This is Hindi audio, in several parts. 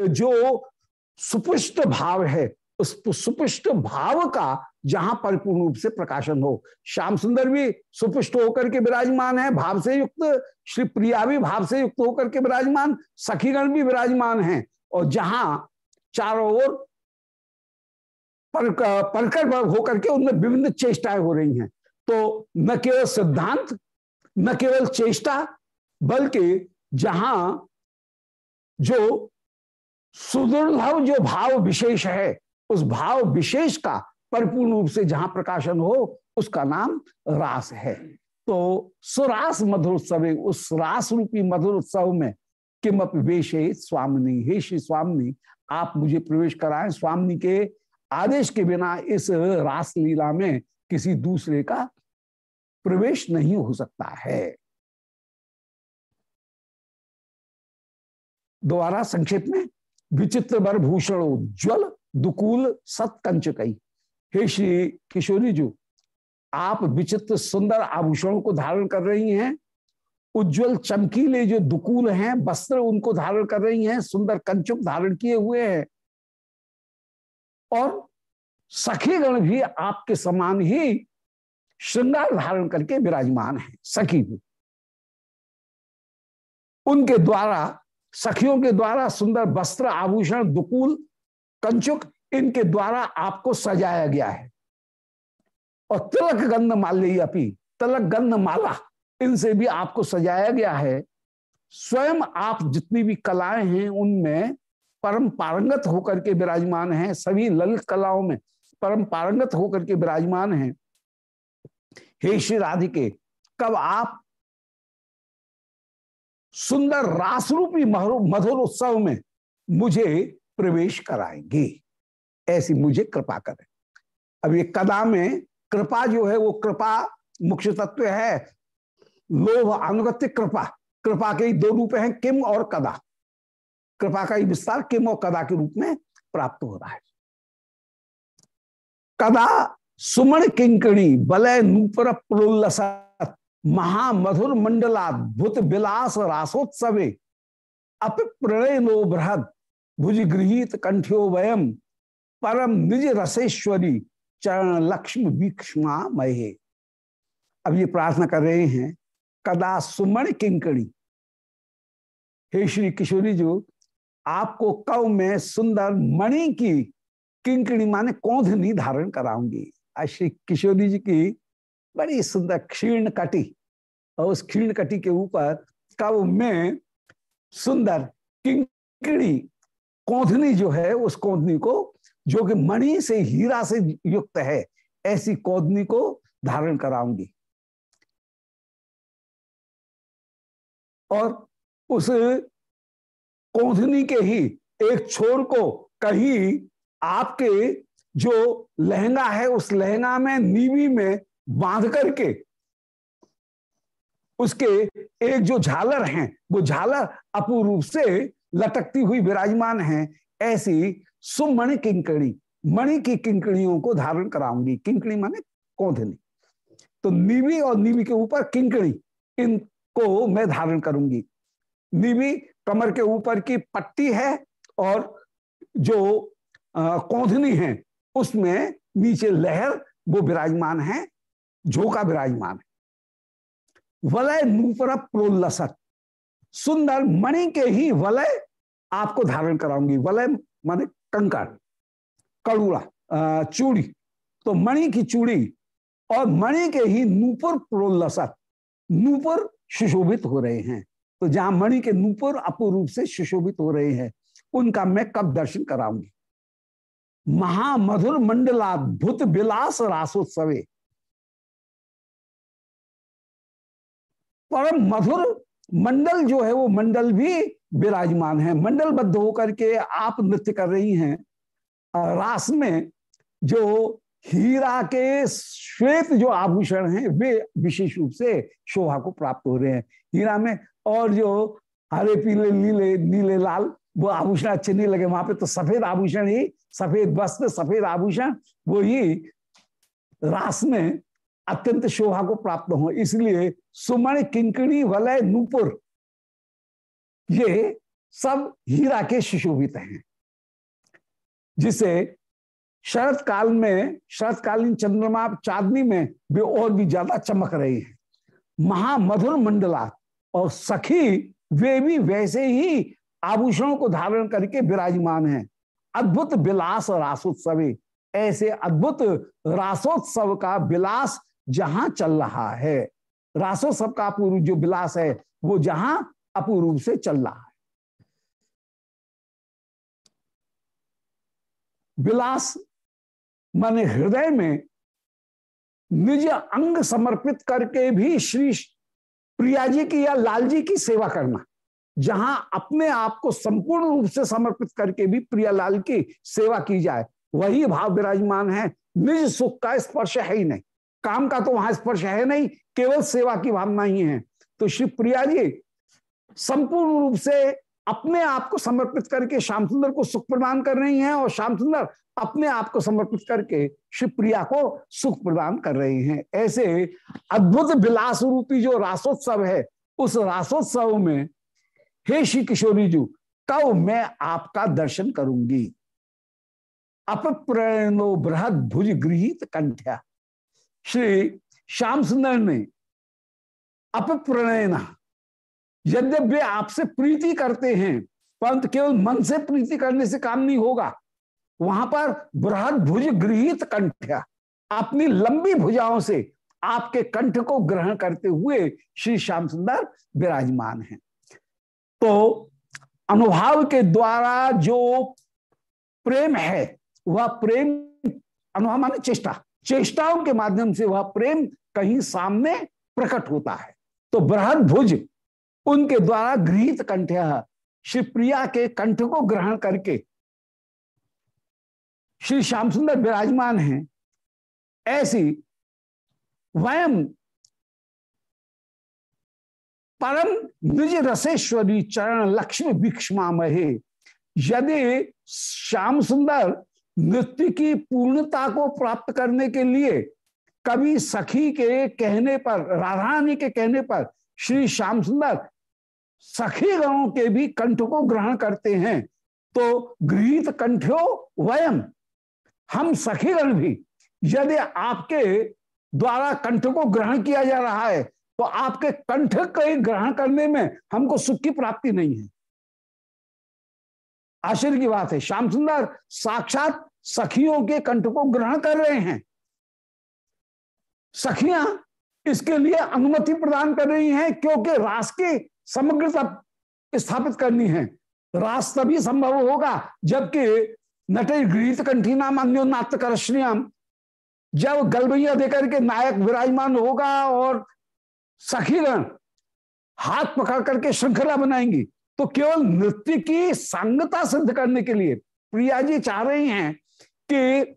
जो सुपुष्ट भाव है, उस सुपुष्ट भाव का जहाँ परिपूर्ण रूप से प्रकाशन हो। श्याम सुंदर भी सुपुष्ट होकर के विराजमान है, भाव से युक्त, श्री प्रिया भी भाव से युक्त होकर के विराजमान, सखीगण भी विराजमान है। और जहाँ चारों ओर परकर होकर के उनमें विभिन्न चेष्टाएँ हो रही हैं। तो न केवल सिद्धांत, न केवल चेष्टा, बल्कि जहाँ जो सुदुर्लभ जो भाव विशेष है, उस भाव विशेष का परिपूर्ण रूप से जहाँ प्रकाशन हो, उसका नाम रास है। तो सुरास मधुर उत्सव उस रास रूपी मधुर उत्सव में किम वेश स्वामिनी, हे श्री स्वामिनी, आप मुझे प्रवेश कराएँ। स्वामी के आदेश के बिना इस रास लीला में किसी दूसरे का प्रवेश नहीं हो सकता है। दोबारा संक्षेप में विचित्र वर भूषण उज्ज्वल दुकूल सतकंच कई हे श्री किशोरी जी, आप विचित्र सुंदर आभूषणों को धारण कर रही हैं। उज्जवल चमकीले जो दुकूल हैं, वस्त्र उनको धारण कर रही हैं, सुंदर कंचुक धारण किए हुए हैं। और सखीगण भी आपके समान ही श्रृंगार धारण करके विराजमान है, सखी भी। उनके द्वारा सखियों के द्वारा सुंदर वस्त्र आभूषण, दुकूल, कंचुक, इनके द्वारा आपको सजाया गया है। और तिलक गंध माल्य अपी, तिलक गंध माला इनसे भी आपको सजाया गया है। स्वयं आप जितनी भी कलाएँ हैं, उनमें परम पारंगत होकर के विराजमान हैं। सभी ललित कलाओं में परम पारंगत होकर के विराजमान हैं। हे श्री राधिके, कब आप सुंदर रासरूपी मधुर उत्सव में मुझे प्रवेश कराएँगे। ऐसी मुझे कृपा करें। अब ये कदा में कृपा जो है, वो कृपा मुख्य तत्व है। लोभ अनुगत्य कृपा। कृपा के दो रूप हैं, किम और कदा। कृपा का ही विस्तार किम और कदा के रूप में प्राप्त हो रहा है। कदा सुमण किंकणी, बलय नूपर प्रोल्लसत। महामधुर मंडलाद्भुत विलास रासोत्सवे अप प्रणय नो बृहद भुज गृहित कंठ्यो वयम परम निज रसेश्वरी चरण लक्ष्म वीक्षमा महे अब ये प्रार्थना कर रहे हैं कदा सुमण किंकड़ी हे श्री किशोरी जी, आपको कव में सुंदर मणि की किंकड़ी माने कौधनी धारण कराऊँगी। आज श्री किशोरी जी की बड़ी सुंदर क्षीर्ण कटी, और उस क्षीर्ण कटी के ऊपर कव में सुंदर किंकड़ी, कौधनी जो है, उस कौधनी को, जो कि मणि से हीरा से युक्त है, ऐसी कौधनी को धारण कराऊँगी। और उस कौधनी के ही एक छोर को कहीं आपके जो लहंगा है, उस लहंगा में, नीवी में बाँध करके उसके एक जो झालर हैं, वो झालर अपूर्व रूप से लटकती हुई विराजमान है, ऐसी सुमणि किंकड़ी मणि की किंकड़ियों को धारण कराऊँगी। किंकड़ी माने कौधनी। तो नीवी और नीवी के ऊपर किंकड़ी इनको मैं धारण करूँगी। नीवी कमर के ऊपर की पट्टी है और जो कौधनी है, उसमें नीचे लहर, वो विराजमान है। झोंका विराजमान है। वलय नूपर प्रोल्लसत। सुंदर मणि के ही वलय आपको धारण कराऊँगी। वलय माने कंकड़ कड़ूड़ा चूड़ी। तो मणि की चूड़ी और मणि के ही नूपुर प्रोल्लसत, नूपुर सुशोभित हो रहे हैं। तो जहाँ मणि के नूपुर अपूर्व रूप से सुशोभित हो रहे हैं, उनका मैं कब दर्शन कराऊँगी? महामधुर मंडलाद्भुत विलास रासोत्सवे। परम मधुर मंडल जो है वो मंडल भी विराजमान है। मंडलबद्ध होकर के आप नृत्य कर रही हैं। रास में जो हीरा के श्वेत जो आभूषण हैं, वे विशेष रूप से शोभा को प्राप्त हो रहे हैं। हीरा में और जो हरे, पीले, नीले नीले, लाल, वो आभूषण अच्छे नहीं लगे। वहाँ पे तो सफ़ेद आभूषण ही, सफ़ेद वस्त्र, सफ़ेद आभूषण, वो ही रास में अत्यंत शोभा को प्राप्त हो। इसलिए सुमण किंकड़ी वलय नूपुर। ये सब हीरा के सुशोभित हैं। जिसे शरद काल में शरदकालीन चंद्रमा चांदनी में वे और भी ज़्यादा चमक रहे हैं। महामधुर मंडला और सखी, वे भी वैसे ही आभूषणों को धारण करके विराजमान हैं। अद्भुत विलास रासोत्सव, ऐसे अद्भुत रासोत्सव का विलास जहाँ चल रहा है। रासोत्सव सबका अपूर्व जो विलास है, वो जहाँ अपूर्व से चल रहा है। विलास माने हृदय में निज अंग समर्पित करके भी श्री प्रिया जी की या लाल जी की सेवा करना, जहाँ अपने आप को संपूर्ण रूप से समर्पित करके भी प्रिया लाल की सेवा की जाए, वही भाव विराजमान है। निज सुख का स्पर्श है ही नहीं। काम का तो वहाँ स्पर्श है नहीं, केवल सेवा की भावना ही है। तो श्री प्रिया जी, संपूर्ण रूप से अपने आप को समर्पित करके श्याम सुंदर को सुख प्रदान कर रही हैं और श्याम सुंदर अपने आप को समर्पित करके शिवप्रिया को सुख प्रदान कर रहे हैं। ऐसे अद्भुत विलास रूपी जो रासोत्सव है, उस रासोत्सव में, हे श्री किशोरी जी, कब मैं आपका दर्शन करूँगी? अप्रणो बृहद भुज गृहित कंठ्या। श्री श्याम सुंदर ने अपप्रणयना। यद्यप वे आपसे प्रीति करते हैं, परंतु केवल मन से प्रीति करने से काम नहीं होगा। वहाँ पर बृहद भुज गृहित कंठ अपनी लंबी भुजाओं से आपके कंठ को ग्रहण करते हुए श्री श्याम सुंदर विराजमान हैं। तो अनुभाव के द्वारा जो प्रेम है, वह प्रेम अनुभव माने चेष्टा। चेष्टाओं के माध्यम से वह प्रेम कहीं सामने प्रकट होता है। तो बृहद भुज उनके द्वारा गृहित कंठ शिवप्रिया के कंठ को ग्रहण करके श्री श्याम सुंदर विराजमान हैं। ऐसी वयम परम निज रसेश्वरी चरण लक्ष्मी भिक्षमा यदि श्याम सुंदर नृत्य की पूर्णता को प्राप्त करने के लिए कभी सखी के कहने पर, राधारानी के कहने पर, श्री श्याम सुंदर सखी गणों के भी कंठ को ग्रहण करते हैं। तो गृहित कंठो वयम, हम सखीगण भी, यदि आपके द्वारा कंठ को ग्रहण किया जा रहा है तो आपके कंठ के ग्रहण करने में हमको सुख की प्राप्ति नहीं है। आश्चर्य की बात है। श्याम सुंदर साक्षात सखियों के कंठ को ग्रहण कर रहे हैं। सखियाँ इसके लिए अनुमति प्रदान कर रही हैं क्योंकि रास की समग्रता स्थापित करनी है। रास तभी संभव होगा जबकि नटे गृहित कंठी नाम अन्यो नाट्य कर जब गलबैया देकर के नायक विराजमान होगा और सखीगण हाथ पकड़ करके श्रृंखला बनाएँगी। तो केवल नृत्य की सांगता सिद्ध करने के लिए प्रिया जी चाह रही हैं कि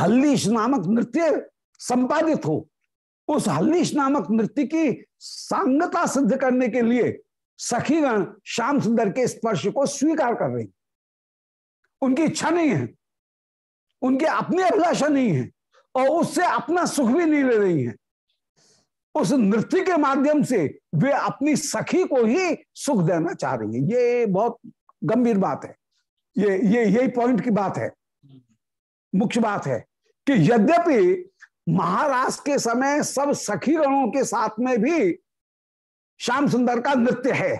हल्लीश नामक नृत्य संपादित हो। उस हल्लीश नामक नृत्य की सांगता सिद्ध करने के लिए सखीगण श्याम सुंदर के स्पर्श को स्वीकार कर रही उनकी इच्छा नहीं है। उनकी अपनी अभिलाषा नहीं है और उससे अपना सुख भी नहीं ले रही है। उस नृत्य के माध्यम से वे अपनी सखी को ही सुख देना चाह रही है। ये बहुत गंभीर बात है। ये ये, यही पॉइंट की बात है। मुख्य बात है कि यद्यपि महाराज के समय सब सखी गणों के साथ में भी श्याम सुंदर का नृत्य है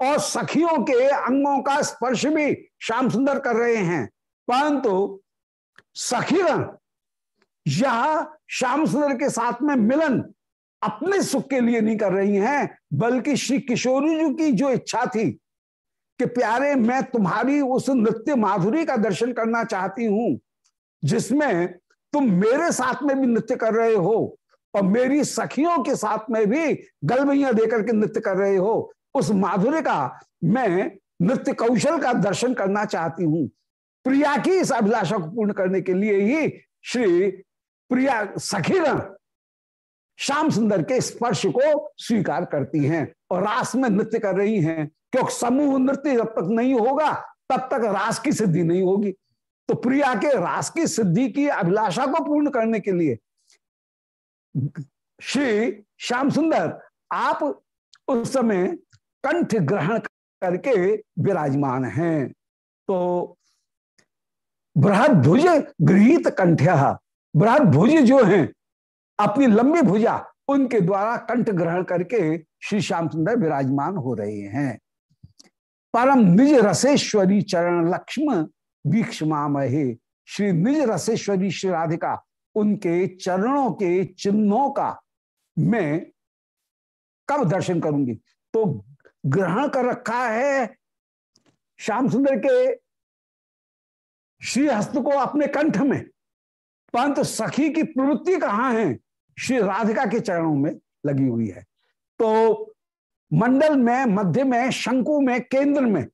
और सखियों के अंगों का स्पर्श भी श्याम सुंदर कर रहे हैं, परंतु सखीगण, यह श्याम सुंदर के साथ में मिलन अपने सुख के लिए नहीं कर रही हैं, बल्कि श्री किशोरी जी की जो इच्छा थी कि प्यारे, मैं तुम्हारी उस नृत्य माधुरी का दर्शन करना चाहती हूँ, जिसमें तुम मेरे साथ में भी नृत्य कर रहे हो और मेरी सखियों के साथ में भी गलबैया देकर के नृत्य कर रहे हो, उस माधुर्य का मैं नृत्य कौशल का दर्शन करना चाहती हूँ। प्रिया की इस अभिलाषा को पूर्ण करने के लिए ही श्री प्रिया सखीरण श्याम सुंदर के स्पर्श को स्वीकार करती हैं और रास में नृत्य कर रही हैं। क्योंकि समूह नृत्य जब तक नहीं होगा, तब तक रास की सिद्धि नहीं होगी। तो प्रिया के रास की सिद्धि की अभिलाषा को पूर्ण करने के लिए श्री श्याम सुंदर, आप उस समय कंठ ग्रहण करके विराजमान हैं। तो बृहद भुज गृहित कंठ बृहद भुज जो हैं अपनी लंबी भुजा उनके द्वारा कंठ ग्रहण करके श्री श्याम सुंदर विराजमान हो रहे हैं। परम निज रसेश्वरी चरण लक्ष्म वीक्षमामहे। श्री निज रसेश्वरी श्री राधिका, उनके चरणों के चिन्हों का मैं कब दर्शन करूँगी? तो ग्रहण कर रखा है श्याम सुंदर के श्री हस्त को अपने कंठ में। परंतु सखी की प्रवृत्ति कहाँ है? श्री राधिका के चरणों में लगी हुई है। तो मंडल में, मध्य में, शंकु में, केंद्र में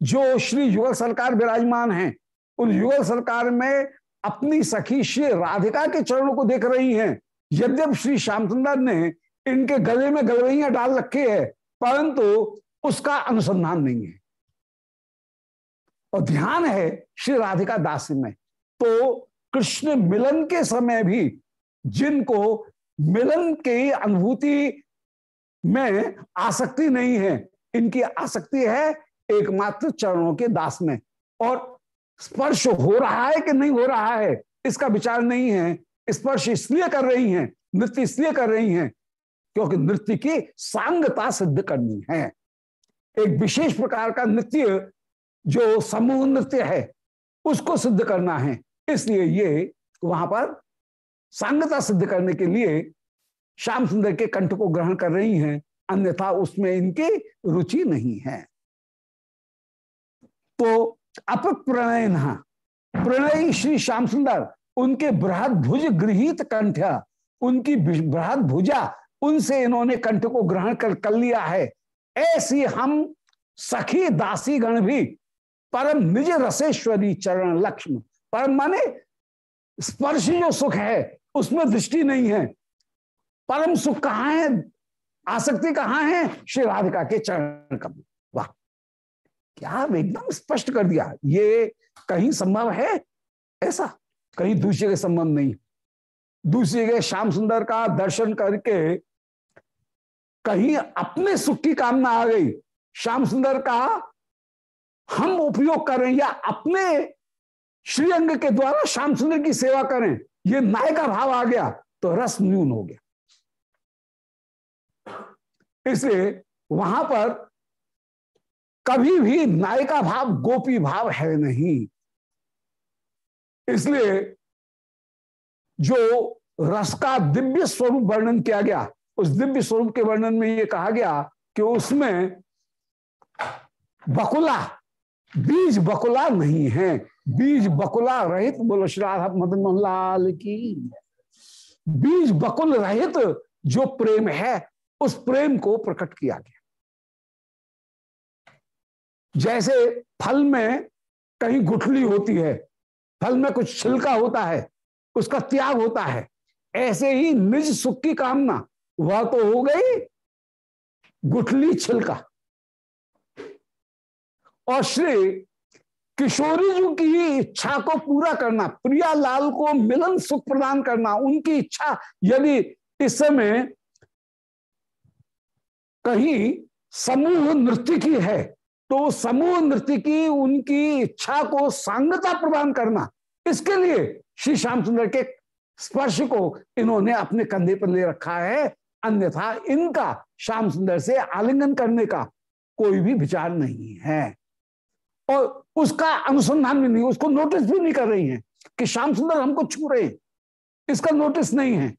जो श्री युगल सरकार विराजमान है, उन युगल सरकार में अपनी सखी श्री राधिका के चरणों को देख रही हैं। यद्यप श्री श्याम सुंदर ने इनके गले में गलवैया डाल रखे है, परंतु उसका अनुसंधान नहीं है। और ध्यान है श्री राधिका दास में तो कृष्ण मिलन के समय भी जिनको मिलन की अनुभूति में आसक्ति नहीं है। इनकी आसक्ति है एकमात्र चरणों के दास में। और स्पर्श हो रहा है कि नहीं हो रहा है, इसका विचार नहीं है। स्पर्श इसलिए कर रही हैं, नृत्य इसलिए कर रही हैं, क्योंकि नृत्य की सांगता सिद्ध करनी है। एक विशेष प्रकार का नृत्य जो समूह नृत्य है, उसको सिद्ध करना है। इसलिए ये वहाँ पर सांगता सिद्ध करने के लिए श्याम सुंदर के कंठ को ग्रहण कर रही हैं, अन्यथा उसमें इनकी रुचि नहीं है। तो अप प्रणय प्रणय श्री श्याम सुंदर, उनके बृहद भुज गृहित कंठ उनकी बृहद भुजा, उनसे इन्होंने कंठ को ग्रहण कर कर लिया है। ऐसी हम सखी दासी गण भी परम निज रसेश्वरी चरण लक्ष्म परम माने स्पर्श जो सुख है उसमें दृष्टि नहीं है। परम सुख कहाँ है? आसक्ति कहाँ है? श्री राधिका के चरण कब वाह। क्या एकदम स्पष्ट कर दिया? ये कहीं संभव है? ऐसा? कहीं दूसरे के संबंध नहीं। दूसरे के श्याम सुंदर का दर्शन करके कहीं अपने सुख की कामना आ गई। श्याम सुंदर का हम उपयोग करें या अपने श्रीअंग के द्वारा श्याम सुंदर की सेवा करें। ये नायका भाव आ गया तो रस न्यून हो गया। इसलिए वहाँ पर कभी भी नायिका भाव, गोपी भाव है नहीं। इसलिए जो रस का दिव्य स्वरूप वर्णन किया गया, उस दिव्य स्वरूप के वर्णन में यह कहा गया कि उसमें बकुला, बीज बकुला नहीं है। बीज बकुला रहित बोलो, श्री राधा मदन मोहन लाल की। बीज बकुल रहित जो प्रेम है, उस प्रेम को प्रकट किया गया। जैसे फल में कहीं गुठली होती है, फल में कुछ छिलका होता है, उसका त्याग होता है, ऐसे ही निज सुख की कामना, वह तो हो गई गुठली छिलका। और श्री किशोरी जी की इच्छा को पूरा करना प्रिया लाल को मिलन सुख प्रदान करना, उनकी इच्छा यदि इस समय कहीं समूह नृत्य की है तो समूह नृत्य की उनकी इच्छा को सांगता प्रदान करना। इसके लिए श्री श्याम सुंदर के स्पर्श को इन्होंने अपने कंधे पर ले रखा है, अन्यथा इनका श्याम सुंदर से आलिंगन करने का कोई भी विचार नहीं है। और उसका अनुसंधान भी नहीं, उसको नोटिस भी नहीं कर रही है कि श्याम सुंदर हमको छू रहे हैं। इसका नोटिस नहीं है।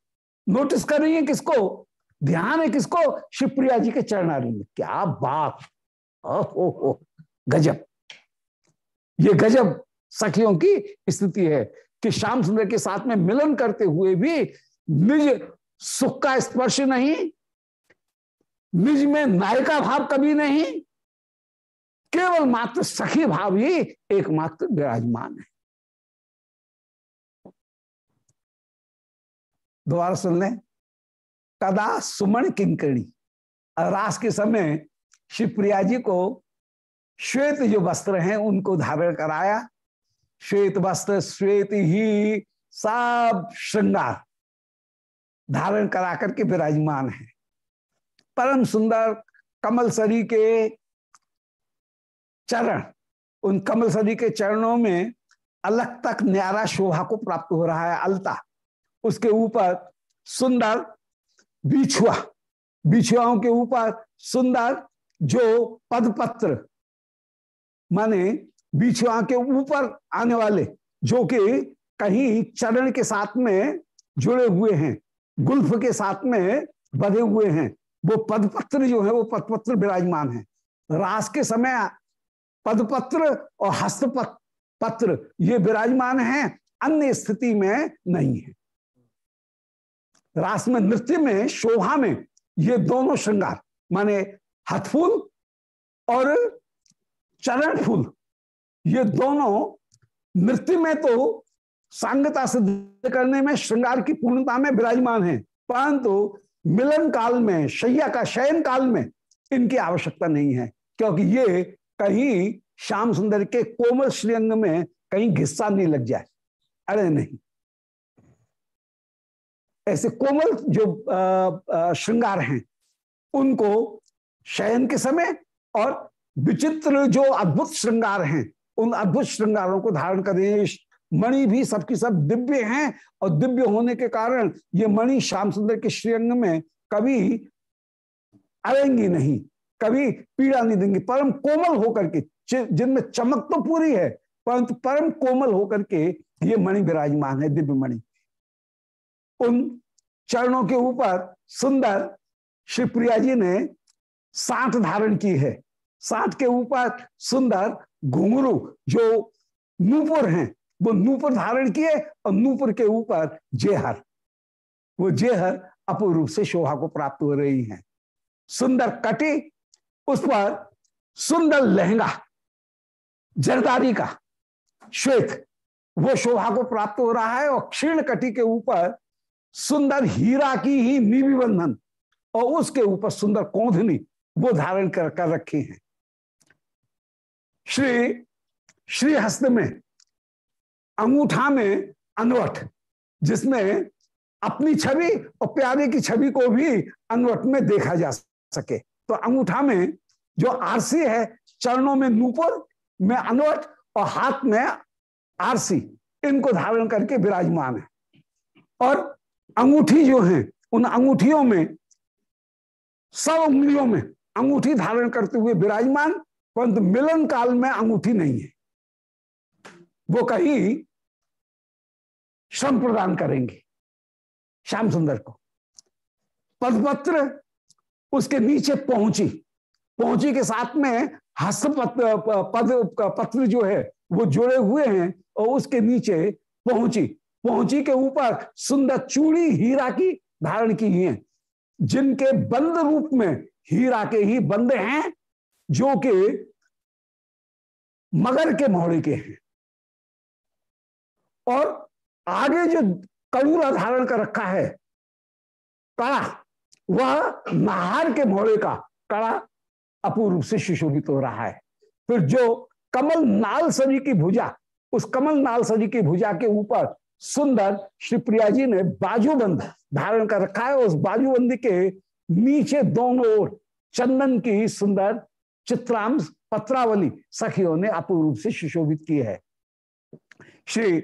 नोटिस कर रही है किसको? ध्यान है किसको? शिवप्रिया जी के चरणारी में। क्या बात! ओ हो गजब! ये गजब सखियों की स्थिति है कि श्याम सुंदर के साथ में मिलन करते हुए भी निज सुख का स्पर्श नहीं, निज में नायिका भाव कभी नहीं केवल मात्र सखी भाव ही एकमात्र विराजमान है। दोबारा सुन लें। कदा सुमन किंकणी रास के समय शिवप्रिया जी को श्वेत जो वस्त्र हैं, उनको धारण कराया। श्वेत वस्त्र, श्वेत ही, सब श्रृंगार धारण करा करके विराजमान है। परम सुंदर कमल सरी के चरण, उन कमल सदी के चरणों में अलग तक न्यारा शोभा को प्राप्त हो रहा है, अलता। उसके ऊपर सुंदर बिछुआ, बिछुआओं के ऊपर सुंदर जो पदपत्र, माने बिछुआ के ऊपर आने वाले, जो कि कहीं चरण के साथ में जुड़े हुए हैं, गुल्फ के साथ में बधे हुए हैं, वो पदपत्र जो है, वो पदपत्र विराजमान है। रास के समय पदपत्र और हस्तपत्र पत्र ये विराजमान है, अन्य स्थिति में नहीं है। रास में, नृत्य में, शोभा में ये दोनों श्रृंगार, माने हथफूल और चरण फूल ये दोनों नृत्य में तो सांगता सिद्ध करने में, श्रृंगार की पूर्णता में विराजमान है, परंतु मिलन काल में, शैया का शयन काल में इनकी आवश्यकता नहीं है, क्योंकि ये कहीं श्याम सुंदर के कोमल श्रीअंग में कहीं घिस्सा नहीं लग जाए। अरे नहीं। ऐसे कोमल जो श्रृंगार हैं, उनको शयन के समय और विचित्र जो अद्भुत श्रृंगार हैं, उन अद्भुत श्रृंगारों को धारण करें। मणि भी सबकी सब दिव्य हैं और दिव्य होने के कारण ये मणि श्याम सुंदर के श्रीअंग में कभी आएँगी नहीं। कभी पीड़ा नहीं देंगे। परम कोमल होकर के जिनमें चमक तो पूरी है, परंतु परम कोमल होकर के ये मणि विराजमान है, दिव्य मणि। उन चरणों के ऊपर सुंदर श्री प्रिया जी ने साठ धारण की है। साठ के ऊपर सुंदर घुंगरू जो नूपुर हैं, वो नूपुर धारण किए और नूपुर के ऊपर जेहर। वो जेहर अपूर्व रूप से शोभा को प्राप्त हो रही हैं। सुंदर कटी उस पर सुंदर लहंगा, जरदारी का श्वेत, वो शोभा को प्राप्त हो रहा है और क्षीण कटी के ऊपर सुंदर हीरा की ही नीवी बंधन और उसके ऊपर सुंदर कोंधनी वो धारण कर कर रखे हैं। श्री श्री हस्त में, अंगूठा में अनवट, जिसमें अपनी छवि और प्यारे की छवि को भी अनवट में देखा जा सके। तो अंगूठा में जो आरसी है, चरणों में नूपुर, में अनवट और हाथ में आरसी, इनको धारण करके विराजमान है। और अंगूठी जो है, उन अंगूठियों में, सब उंगलियों में अंगूठी धारण करते हुए विराजमान, परंतु मिलन काल में अंगूठी नहीं है। वो कहीं श्रम प्रदान करेंगे, श्याम सुंदर को। पदपत्र उसके नीचे पहुँची। पहुँची के साथ में हस्तपत्र पद, पत्र जो है, वो जुड़े हुए हैं और उसके नीचे पहुँची। पहुँची के ऊपर सुंदर चूड़ी हीरा की धारण की है, जिनके बंद रूप में हीरा के ही बंद हैं, जो कि मगर के मोहड़े के हैं। और आगे जो कड़ूरा धारण कर रखा है कड़ा वह नहार के मोहड़े का कड़ा अपूर्व से सुशोभित हो रहा है। फिर जो कमल नाल सजी की भुजा, उस कमल नाल सजी की भुजा के ऊपर सुंदर श्री प्रिया जी ने बाजूबंद धारण कर रखा है। उस बाजूबंद के नीचे दोनों ओर चंदन की सुंदर चित्राम पत्रावली सखियों ने अपूर्व रूप से सुशोभित की है। श्री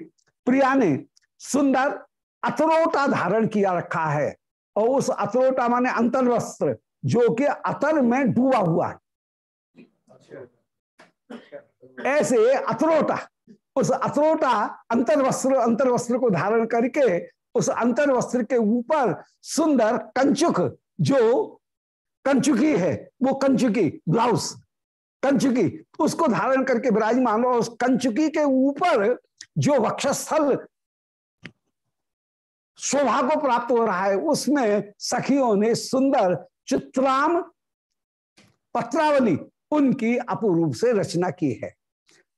प्रिया ने सुंदर अतरोटा धारण किया रखा है। और उस अतरोटा माने अंतर वस्त्र जो कि अतर में डूबा हुआ है। ऐसे अतरोटा उस अतरोटा अंतर वस्त्र अंतर वस्त्र को धारण करके, उस अंतर वस्त्र के ऊपर सुंदर कंचुक, जो कंचुकी है, वो कंचुकी ब्लाउज, कंचुकी, उसको धारण करके विराजमान और उस कंचुकी के ऊपर जो वक्षस्थल शोभा को प्राप्त हो रहा है। उसमें सखियों ने सुंदर चित्राम पत्रावली उनकी अपूर्व से रचना की है।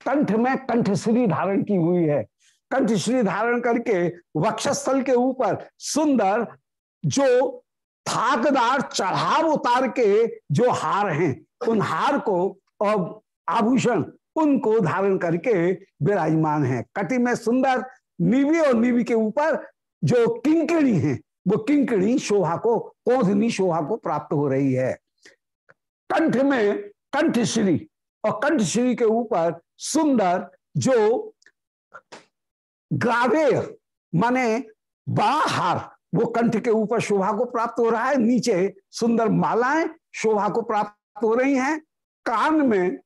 कंठ में कंठश्री धारण की हुई है। कंठश्री धारण करके वक्षस्थल के ऊपर सुंदर जो थाकदार चढ़ाव उतार के जो हार हैं, उन हार को और आभूषण उनको धारण करके विराजमान है। कटी में सुंदर नीवी और नीवी के ऊपर जो किंकड़ी हैं, वो किंकड़ी शोभा को, कोधनी शोभा को प्राप्त हो रही है। कंठ में कंठश्री और कंठ श्री के ऊपर सुंदर जो ग्रावे माने बाहर, वो कंठ के ऊपर शोभा को प्राप्त हो रहा है, नीचे सुंदर मालाएँ शोभा को प्राप्त हो रही हैं। कान में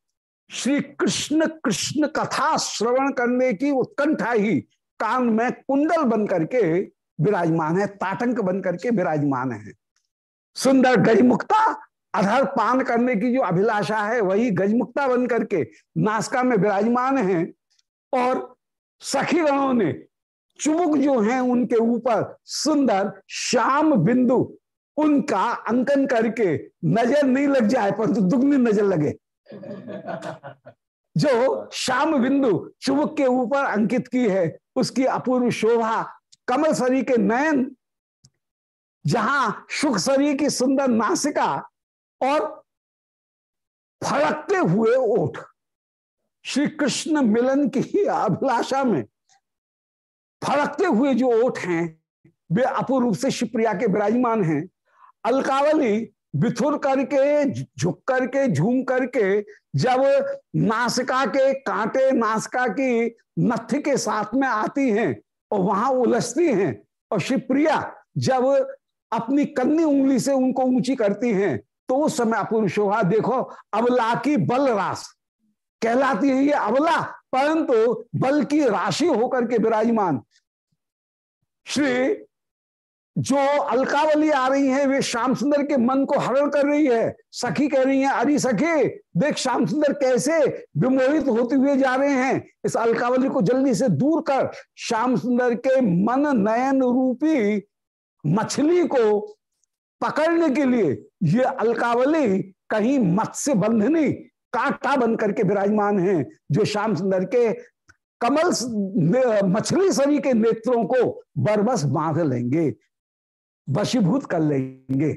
श्री कृष्ण कृष्ण कथा श्रवण करने की उत्कंठा ही कान में कुंडल बन करके विराजमान है, ताटंक बन करके विराजमान है। सुंदर गजमुक्ता अधर पान करने की जो अभिलाषा है, वही गजमुक्ता बन करके नासका में विराजमान है। और सखी गणों ने चुमुक जो हैं, उनके ऊपर सुंदर श्याम बिंदु, उनका अंकन करके नज़र नहीं लग जाए, परंतु तो दुगनी नज़र लगे। जो श्याम बिंदु चुमुक के ऊपर अंकित की है, उसकी अपूर्व शोभा कमल सरी के नयन, जहाँ सुख सरी की सुंदर नासिका और फड़कते हुए ओठ। श्री कृष्ण मिलन की अभिलाषा में फड़कते हुए जो ओठ हैं, वे अपूर्व रूप से शिवप्रिया के विराजमान हैं। अलकावली बिथुर करके, झुक करके, झूम करके, जब नासिका के कांटे नासिका की नथ के साथ में आती हैं और वहाँ उलझती हैं और शिवप्रिया जब अपनी कन्नी उंगली से उनको ऊँची करती हैं तो उस समय अपूर्व शोभा, देखो, अबला की बल रास। कहलाती है ये अबला, परंतु बल की राशि होकर के विराजमान। श्री जो अलकावली आ रही है, वे श्याम सुंदर के मन को हरण कर रही है। सखी कह रही है, अरे सखी, देख श्याम सुंदर कैसे विमोहित होते हुए जा रहे हैं। इस अलकावली को जल्दी से दूर कर, श्याम सुंदर के मन नयन रूपी मछली को पकड़ने के लिए ये अलकावली कहीं मत्स्य बंधनी, कांटा बन करके विराजमान है, जो श्याम सुंदर के कमल मछली सभी के नेत्रों को बरबस बाँध लेंगे। वशीभूत कर लेंगे।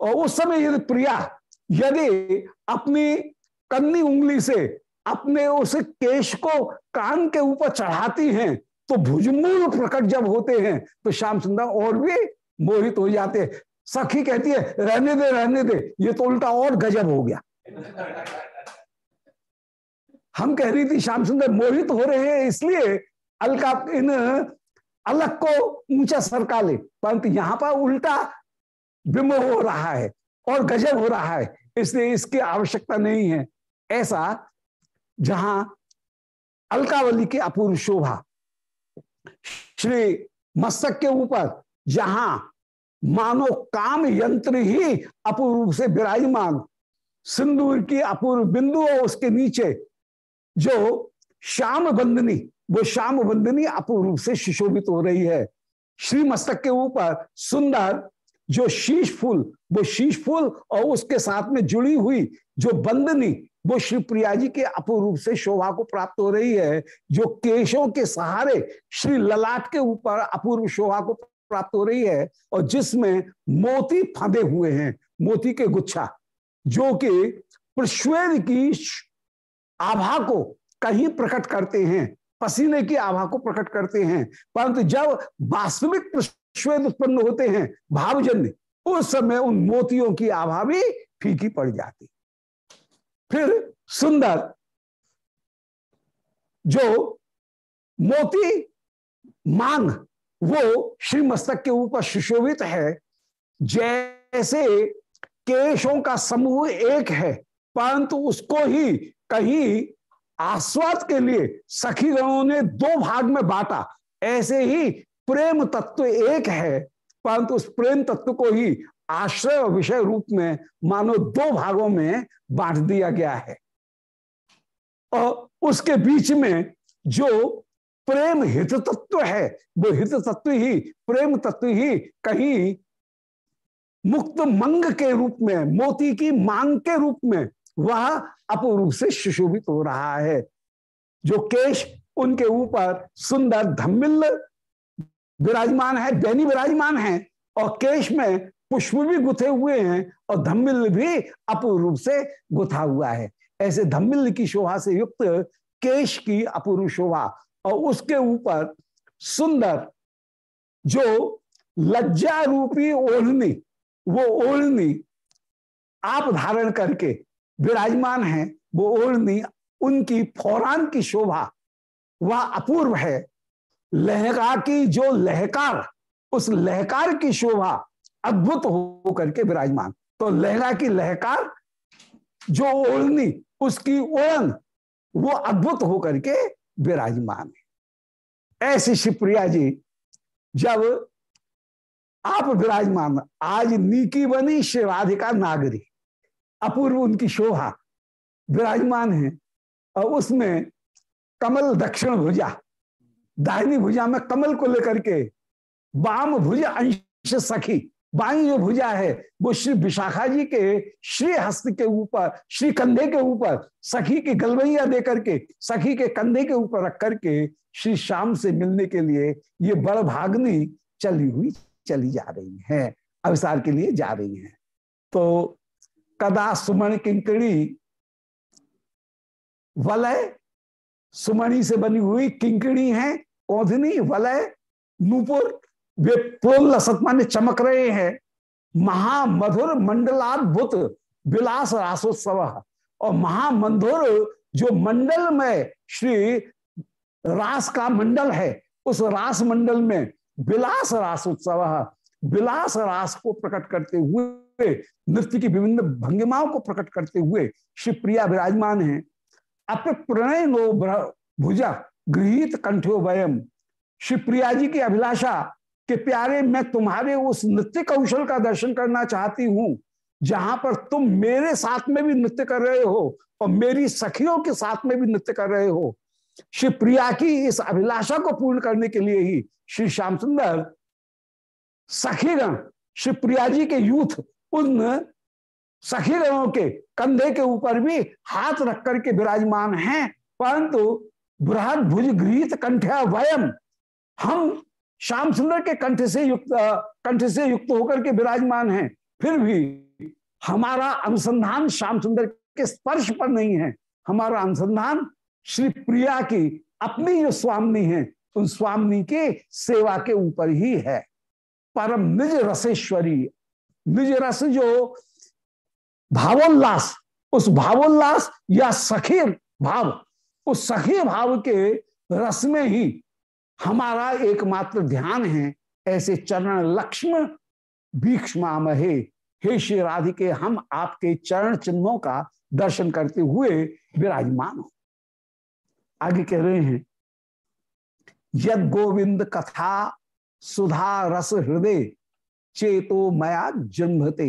और उस समय यदि प्रिया, यदि अपनी कन्नी उंगली से अपने उस केश को कान के ऊपर चढ़ाती हैं तो भुजमूल प्रकट जब होते हैं तो श्याम सुंदर और भी मोहित हो जाते हैं। सखी कहती है, रहने दे रहने दे, ये तो उल्टा और गजब हो गया। हम कह रही थी, श्याम सुंदर, मोहित हो रहे हैं, इसलिए अलका इन अलग को ऊँचा सरका ले, परंतु यहाँ पर उल्टा विमोह हो रहा है और गजब हो रहा है, इसलिए इसकी आवश्यकता नहीं है। ऐसा जहाँ अलकावली की अपूर्व शोभा, श्री मस्तक के ऊपर जहाँ मानो काम यंत्र ही अपूर्व से विराजमान, सिंदूर की अपूर्व बिंदु और उसके नीचे जो श्याम बंदनी वो श्याम बंदनी अपूर्व रूप से सुशोभित हो रही है। श्री मस्तक के ऊपर सुंदर जो शीश फूल, वो शीश फूल और उसके साथ में जुड़ी हुई जो बंदनी वो श्री प्रिया जी के अपूर्व रूप से शोभा को प्राप्त हो रही है, जो केशों के सहारे श्री ललाट के ऊपर अपूर्व शोभा को प्राप्त हो रही है और जिसमें मोती फंदे हुए हैं, मोती के गुच्छा, जो कि प्रश्वेद की आभा को कहीं प्रकट करते हैं। पसीने की आभा को प्रकट करते हैं। परंतु जब वास्तविक प्रश्वेद उत्पन्न होते हैं, भावजन्य, उस समय उन मोतियों की आभा भी फीकी पड़ जाती। फिर सुंदर, जो मोती मांग, वो श्री मस्तक के ऊपर सुशोभित है। जैसे केशों का समूह एक है, परंतु उसको ही कहीं आस्वाद के लिए सखी गणों ने दो भाग में बांटा। ऐसे ही प्रेम तत्व एक है, परंतु उस प्रेम तत्व को ही आश्रय विषय रूप में मानो दो भागों में बांट दिया गया है। और उसके बीच में जो प्रेम हित तत्व है, वो हित तत्व ही, प्रेम तत्व ही कहीं मुक्त मंग के रूप में, मोती की मांग के रूप में वह अपूर्व से सुशोभित हो रहा है। जो केश उनके ऊपर सुंदर धम्मिल विराजमान है बैनी विराजमान है, और केश में पुष्प भी गुथे हुए हैं, और धम्मिल भी अपूर्व रूप से गुथा हुआ है। ऐसे धम्मिल की शोभा से युक्त केश की अपूर्व शोभा, और उसके ऊपर सुंदर जो लज्जा रूपी ओढ़नी, वो ओढ़नी आप धारण करके विराजमान है, वो ओढ़नी उनकी फौरान की शोभा वह अपूर्व है। लहका की जो लहकार, उस लहकार की शोभा अद्भुत हो करके विराजमान। तो लहंगा की लहकार, जो ओढ़नी उसकी ओढ़न वो अद्भुत होकर के विराजमान है। ऐसी शिवप्रिया जी, जब आप विराजमान, आज नीकी बनी श्री राधिका नागरी अपूर्व उनकी शोभा, विराजमान है। और उसमें कमल दक्षिण भुजा, दाहिनी भुजा में कमल को लेकर के वाम भुजा अंश सखी, बाई जो भुजा है, वो श्री विशाखा जी के श्री हस्त के ऊपर, श्री कंधे के ऊपर, सखी की गलवैया दे करके सखी के कंधे के ऊपर रख करके श्री श्याम से मिलने के लिए ये बड़ भागनी चली हुई चली जा रही है, अवसार के लिए जा रही है। तो कदा सुमन किंकड़ी, वलय सुमणि से बनी हुई किंकड़ी है कौधनी वलय, नूपुर, वे प्रोल सतमान्य चमक रहे हैं। महामधुर मंडलाद्भुत विलास रासोत्सव। और महामंधुर जो मंडल में श्री रास का मंडल है, उस रास मंडल में विलास रासोत्सव, विलास रास को प्रकट करते हुए नृत्य की विभिन्न भंगिमाओं को प्रकट करते हुए श्री प्रिया विराजमान है। अपने प्रणय नो भुजा, गृहित कंठो वयम श्री प्रिया जी की अभिलाषा कि प्यारे, मैं तुम्हारे उस नृत्य कौशल का दर्शन करना चाहती हूँ, जहाँ पर तुम मेरे साथ में भी नृत्य कर रहे हो और मेरी सखियों के साथ में भी नृत्य कर रहे हो। श्री प्रिया की इस अभिलाषा को पूर्ण करने के लिए ही श्री श्याम सुंदर सखीगण, श्री प्रिया जी के यूथ उन सखीगणों के कंधे के ऊपर भी हाथ रख करके विराजमान हैं, परंतु बृहद भुज गृहित कंठ्या वयम, हम श्याम सुंदर के कंठ से युक्त, कंठ से युक्त होकर के विराजमान हैं, फिर भी हमारा अनुसंधान श्याम सुंदर के स्पर्श पर नहीं है। हमारा अनुसंधान श्री प्रिया की अपनी जो स्वामी है, उन स्वामी के सेवा के ऊपर ही है। परम निज रसेश्वरी निज रस जो भावोल्लास, उस भावोल्लास या सखी भाव, उस सखी भाव के रस में ही हमारा एकमात्र ध्यान है, ऐसे चरण लक्ष्म भीक्षमामहे। हे श्री राधिके, हम आपके चरण चिन्हों का दर्शन करते हुए विराजमान हो। आगे कह रहे हैं यद गोविंद कथा सुधा रस हृदय चेतो मया जन्मते।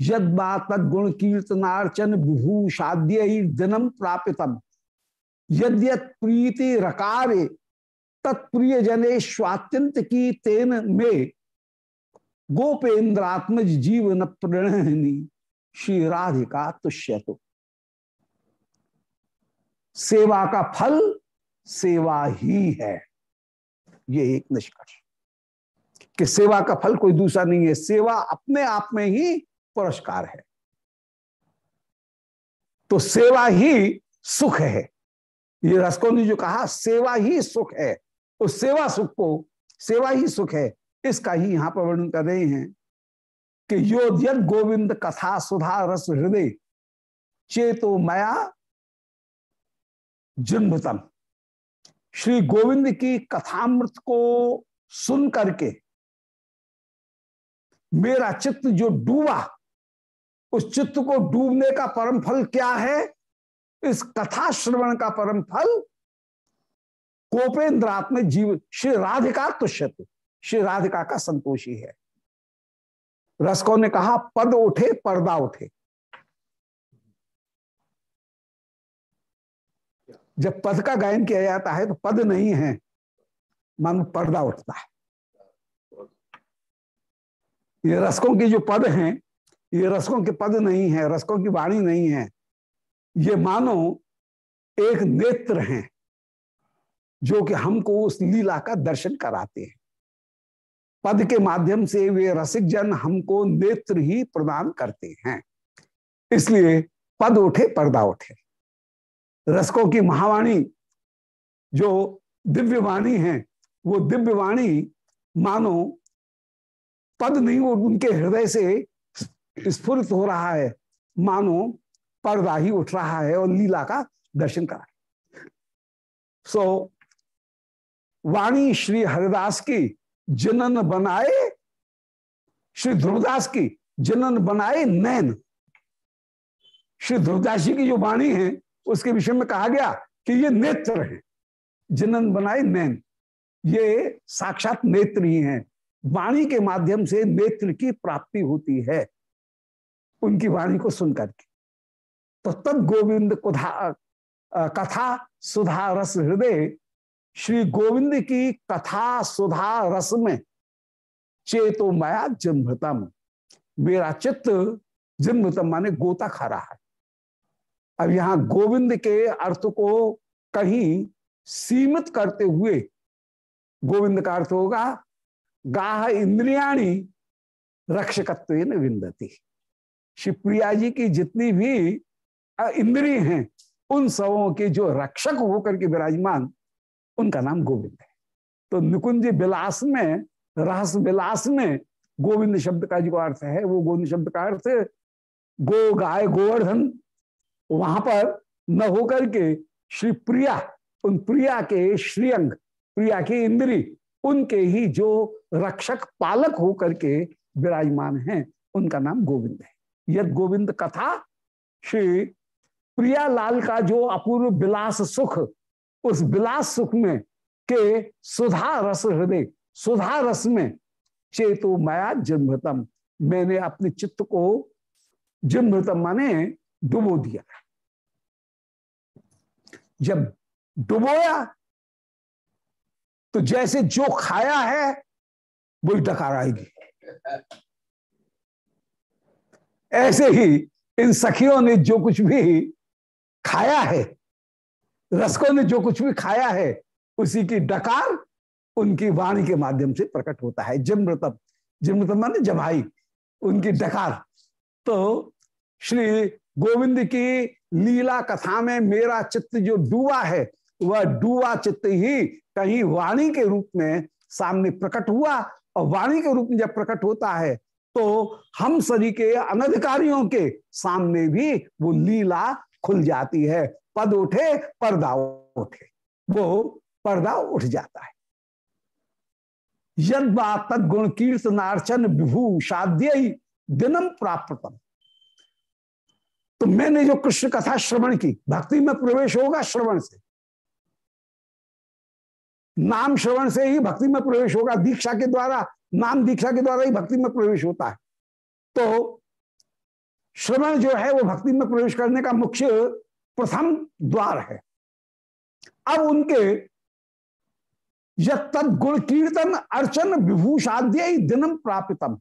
यद तद कीर्तनार्चन विभूषाद्य ही दिनम प्रापितम। यद्यत प्रीति रकारे तत्प्रिय जने स्वात्यंत की तेन में। गोपेन्द्रात्मज जीवन प्रणयनी श्री राधिका तुष्य तो सेवा का फल, सेवा ही है। ये एक निष्कर्ष। कि सेवा का फल कोई दूसरा नहीं है। सेवा अपने आप में ही पुरस्कार है। तो सेवा ही सुख है। ये रसको ने जो कहा, सेवा ही सुख है। उस सेवा सुख को, सेवा ही सुख है, इसका ही यहाँ पर वर्णन कर रहे हैं कि यो यद गोविंद कथा सुधा रस हृदय चेतो मया जन्मतम। श्री गोविंद की कथामृत को सुन करके मेरा चित्त जो डूबा, उस चित्त को डूबने का परम फल क्या है? इस कथा श्रवण का परम फल कोपेन्द्रात्म जीव, श्री राधिका तुष्यत। श्री राधिका का संतोषी है। रसको ने कहा, पद उठे, पर्दा उठे। जब पद का गायन किया जाता है तो पद नहीं है, मन पर्दा उठता है। ये रसकों के जो पद हैं, ये रसकों के पद नहीं है, रसकों की वाणी नहीं है। ये मानो एक नेत्र हैं, जो कि हमको उस लीला का दर्शन कराते हैं। पद के माध्यम से वे रसिक जन हमको नेत्र ही प्रदान करते हैं। इसलिए पद उठे, पर्दा उठे। रसकों की महावाणी, जो दिव्य वाणी है, वो दिव्य वाणी मानो पद नहीं उनके हृदय से स्फुरित हो रहा है। मानो पर्दा ही उठ रहा है और लीला का दर्शन करा। सो so, वाणी श्री हरिदास की जनन बनाए श्री ध्रुवदास की जनन बनाए नैन श्री ध्रुवदास जी की जो वाणी है उसके विषय में कहा गया कि ये नेत्र है। जनन बनाए नैन ये साक्षात नेत्र ही हैं। वाणी के माध्यम से नेत्र की प्राप्ति होती है। उनकी वाणी को सुनकर के। तो तब गोविंद कुधा कथा सुधा रस हृदय, श्री गोविंद की कथा सुधा रस में चेतो माया जिम्भतम मेरा चित्त जिम्भतम माने गोता खा रहा है। अब यहाँ गोविंद के अर्थ को कहीं सीमित करते हुए गोविंद का अर्थ होगा गाह इंद्रियाणी रक्षकत्व विंदती। शिवप्रिया जी की जितनी भी इंद्रिय हैं, उन सबों के जो रक्षक होकर के विराजमान, उनका नाम गोविंद है। तो निकुंज विलास में रहस विलास में गोविंद शब्द का जो अर्थ है, वो गोविंद शब्द का अर्थ गो गाय गोवर्धन, वहाँ पर न होकर के श्री प्रिया, उन प्रिया के श्रीअंग, प्रिया की इंद्री उनके ही जो रक्षक पालक होकर के विराजमान हैं, उनका नाम गोविंद है। यद गोविंद कथा श्री प्रिया लाल का जो अपूर्व विलास सुख, उस विलास सुख में के सुधा रस हृदय, सुधा रस में चेतो माया जन्मतम मैंने अपने चित्त को जन्मतम माने डुबो दिया। जब डुबोया तो जैसे जो खाया है, वही डकार आएगी ऐसे ही इन सखियों ने जो कुछ भी खाया है, रसकों ने जो कुछ भी खाया है, उसी की डकार उनकी वाणी के माध्यम से प्रकट होता है। जिमृतम जिमृतम माने जमाई उनकी डकार। तो श्री गोविंद की लीला कथा में मेरा चित्त जो डूबा है वह डूबा चित्त ही कहीं वाणी के रूप में सामने प्रकट हुआ और वाणी के रूप में जब प्रकट होता है तो हम सभी के अनधिकारियों के सामने भी वो लीला खुल जाती है। पद उठे, पर्दा उठे। वो पर्दा उठ जाता है। यद तद गुण कीर्तनार्चन विभू साध्य दिनम प्राप्तम। तो मैंने जो कृष्ण कथा श्रवण की, भक्ति में प्रवेश होगा श्रवण से। नाम श्रवण से ही भक्ति में प्रवेश होगा, दीक्षा के द्वारा, नाम दीक्षा के द्वारा ही भक्ति में प्रवेश होता है। तो श्रवण जो है, वो भक्ति में प्रवेश करने का मुख्य प्रथम द्वार है। अब उनके गुण कीर्तन अर्चन विभूषाद्य दिनम प्रापितम।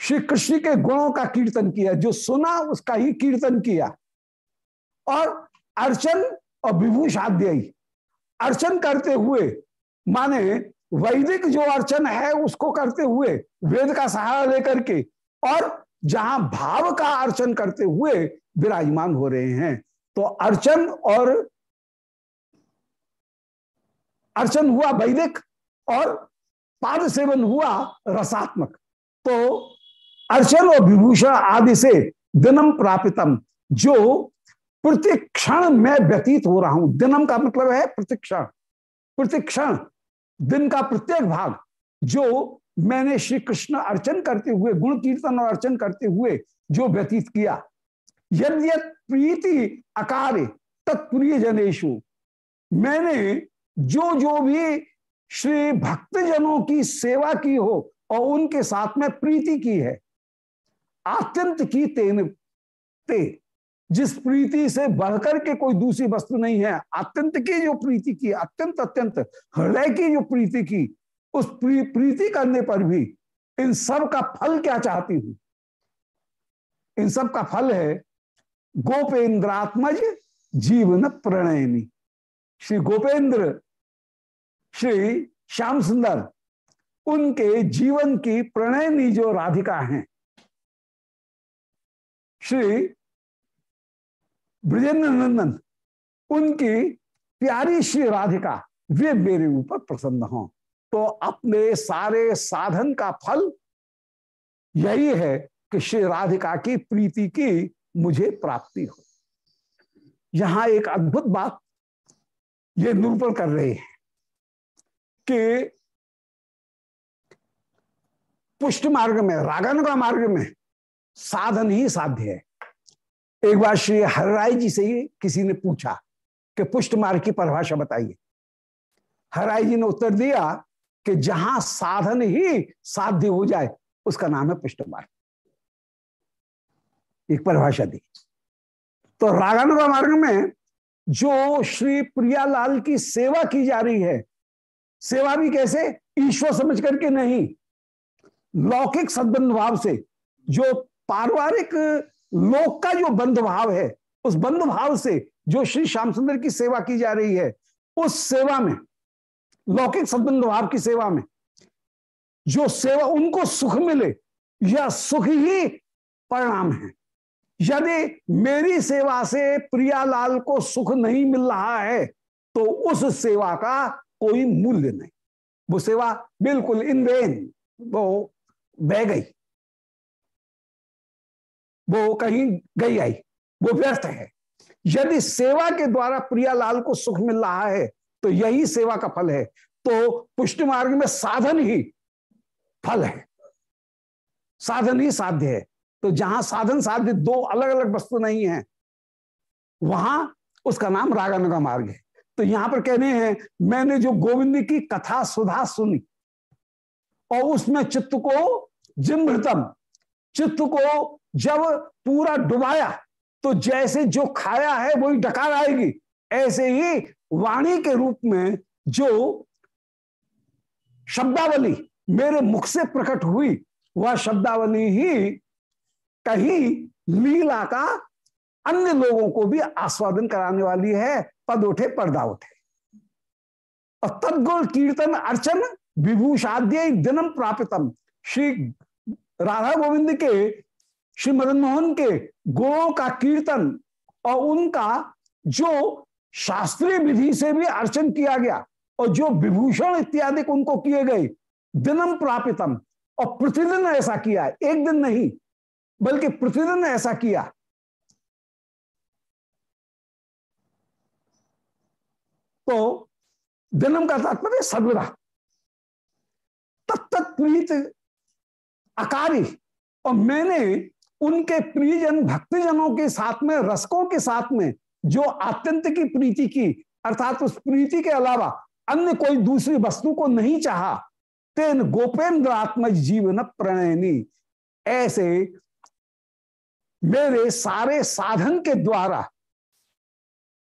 श्री कृष्ण के गुणों का कीर्तन किया, जो सुना उसका ही कीर्तन किया। और अर्चन और विभूषाद्य अर्चन करते हुए, माने वैदिक जो अर्चन है उसको करते हुए, वेद का सहारा लेकर के, और जहाँ भाव का अर्चन करते हुए विराजमान हो रहे हैं। तो अर्चन और अर्चन हुआ वैदिक और पाद सेवन हुआ रसात्मक। तो अर्चन और विभूषण आदि से दिनम प्रापितम, जो प्रतिक्षण में व्यतीत हो रहा हूँ। दिनम का मतलब है प्रतिक्षण। प्रतिक्षण, दिन का प्रत्येक भाग जो मैंने श्री कृष्ण अर्चन करते हुए, गुण कीर्तन और अर्चन करते हुए जो व्यतीत किया। यद प्रीति अकार तत्प्रिय जनेशु मैंने जो जो भी श्री भक्तजनों की सेवा की हो और उनके साथ में प्रीति की है अत्यंत की तेन ते जिस प्रीति से बढ़कर के कोई दूसरी वस्तु नहीं है अत्यंत की जो प्रीति की अत्यंत अत्यंत हृदय की जो प्रीति की उस प्री, प्रीति करने पर भी इन सब का फल क्या चाहती हूँ? इन सब का फल है गोपेन्द्रात्मज जीवन प्रणयनी। श्री गोपेंद्र श्री श्याम सुंदर उनके जीवन की प्रणयनी जो राधिका हैं श्री ब्रजेंद्र नंदन, उनकी प्यारी श्री राधिका, वे मेरे ऊपर प्रसन्न हो। तो अपने सारे साधन का फल यही है कि श्री राधिका की प्रीति की मुझे प्राप्ति हो। यहाँ एक अद्भुत बात ये निरूपण कर रहे हैं कि पुष्ट मार्ग में रागन का मार्ग में साधन ही साध्य है। एक बार श्री हरराय जी से ही किसी ने पूछा कि पुष्ट मार्ग की परिभाषा बताइए। हरराय जी ने उत्तर दिया कि जहाँ साधन ही साध्य हो जाए, उसका नाम है पुष्ट मार्ग एक परिभाषा दी। तो रागानुगा मार्ग में जो श्री प्रियालाल की सेवा की जा रही है, सेवा भी कैसे? ईश्वर समझ करके नहीं। लौकिक सद्बंध भाव से जो पारिवारिक लोक का जो बंध भाव है, उस बंध भाव से जो श्री श्याम सुंदर की सेवा की जा रही है, उस सेवा में, लौकिक सद्बंध भाव की सेवा में, जो सेवा उनको सुख मिले, यह सुख ही परिणाम है। यदि मेरी सेवा से प्रियालाल को सुख नहीं मिल रहा है तो उस सेवा का कोई मूल्य नहीं। वो सेवा बिल्कुल इन वेन वो बह गई। वो कहीं गई आई, वो व्यर्थ है। यदि सेवा के द्वारा प्रियालाल को सुख मिल रहा है तो यही सेवा का फल है। तो पुष्ट मार्ग में साधन ही फल है। साधन ही साध्य है। तो जहाँ साधन साध्य दो अलग अलग वस्तु नहीं है, वहाँ उसका नाम रागान का मार्ग है। तो यहाँ पर कहने हैं, मैंने जो गोविंद की कथा सुधा सुनी, और उसमें चित्त को जिमृतम चित्त को जब पूरा डुबाया तो जैसे जो खाया है वही डकार आएगी। ऐसे ही वाणी के रूप में जो शब्दावली मेरे मुख से प्रकट हुई, वह शब्दावली ही कहीं लीला का अन्य लोगों को भी आस्वादन कराने वाली है, पद उठे, पर्दा उठे। और तदगुण कीर्तन अर्चन विभूषाद्य दिनम प्रापितम। श्री राधा गोविंद के श्री मदन मोहन के गुणों का कीर्तन और उनका जो शास्त्रीय विधि से भी अर्चन किया गया और जो विभूषण इत्यादि उनको किए गए, दिनम प्रापितम और प्रतिदिन ऐसा किया एक दिन नहीं, बल्कि प्रतिदिन ऐसा किया। तो दिनम का तात्पर्य सर्वदा। तत्त प्रीत अकारी और मैंने उनके प्रियजन, भक्तजनों के साथ में, रसकों के साथ में जो आत्यंत की प्रीति की, अर्थात उस प्रीति के अलावा अन्य कोई दूसरी वस्तु को नहीं चाहा, तेन गोपेंद्र आत्मज जीवन प्रणयनी। ऐसे मेरे सारे साधन के द्वारा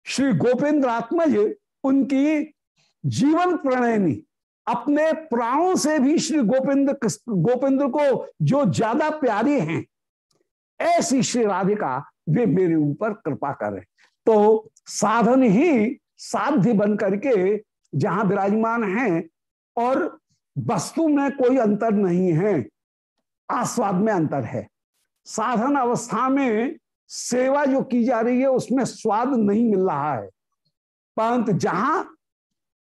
श्री गोपेंद्र आत्मज उनकी जीवन प्रणयनी, अपने प्राणों से भी श्री गोपेंद्र गोपेंद्र को जो ज़्यादा प्यारे हैं ऐसी श्री राधिका वे मेरे ऊपर कृपा करें। तो साधन ही साध्य बन करके जहाँ विराजमान हैं और वस्तु में कोई अंतर नहीं है, आस्वाद में अंतर है। साधन अवस्था में सेवा जो की जा रही है, उसमें स्वाद नहीं मिल रहा है। परंतु जहाँ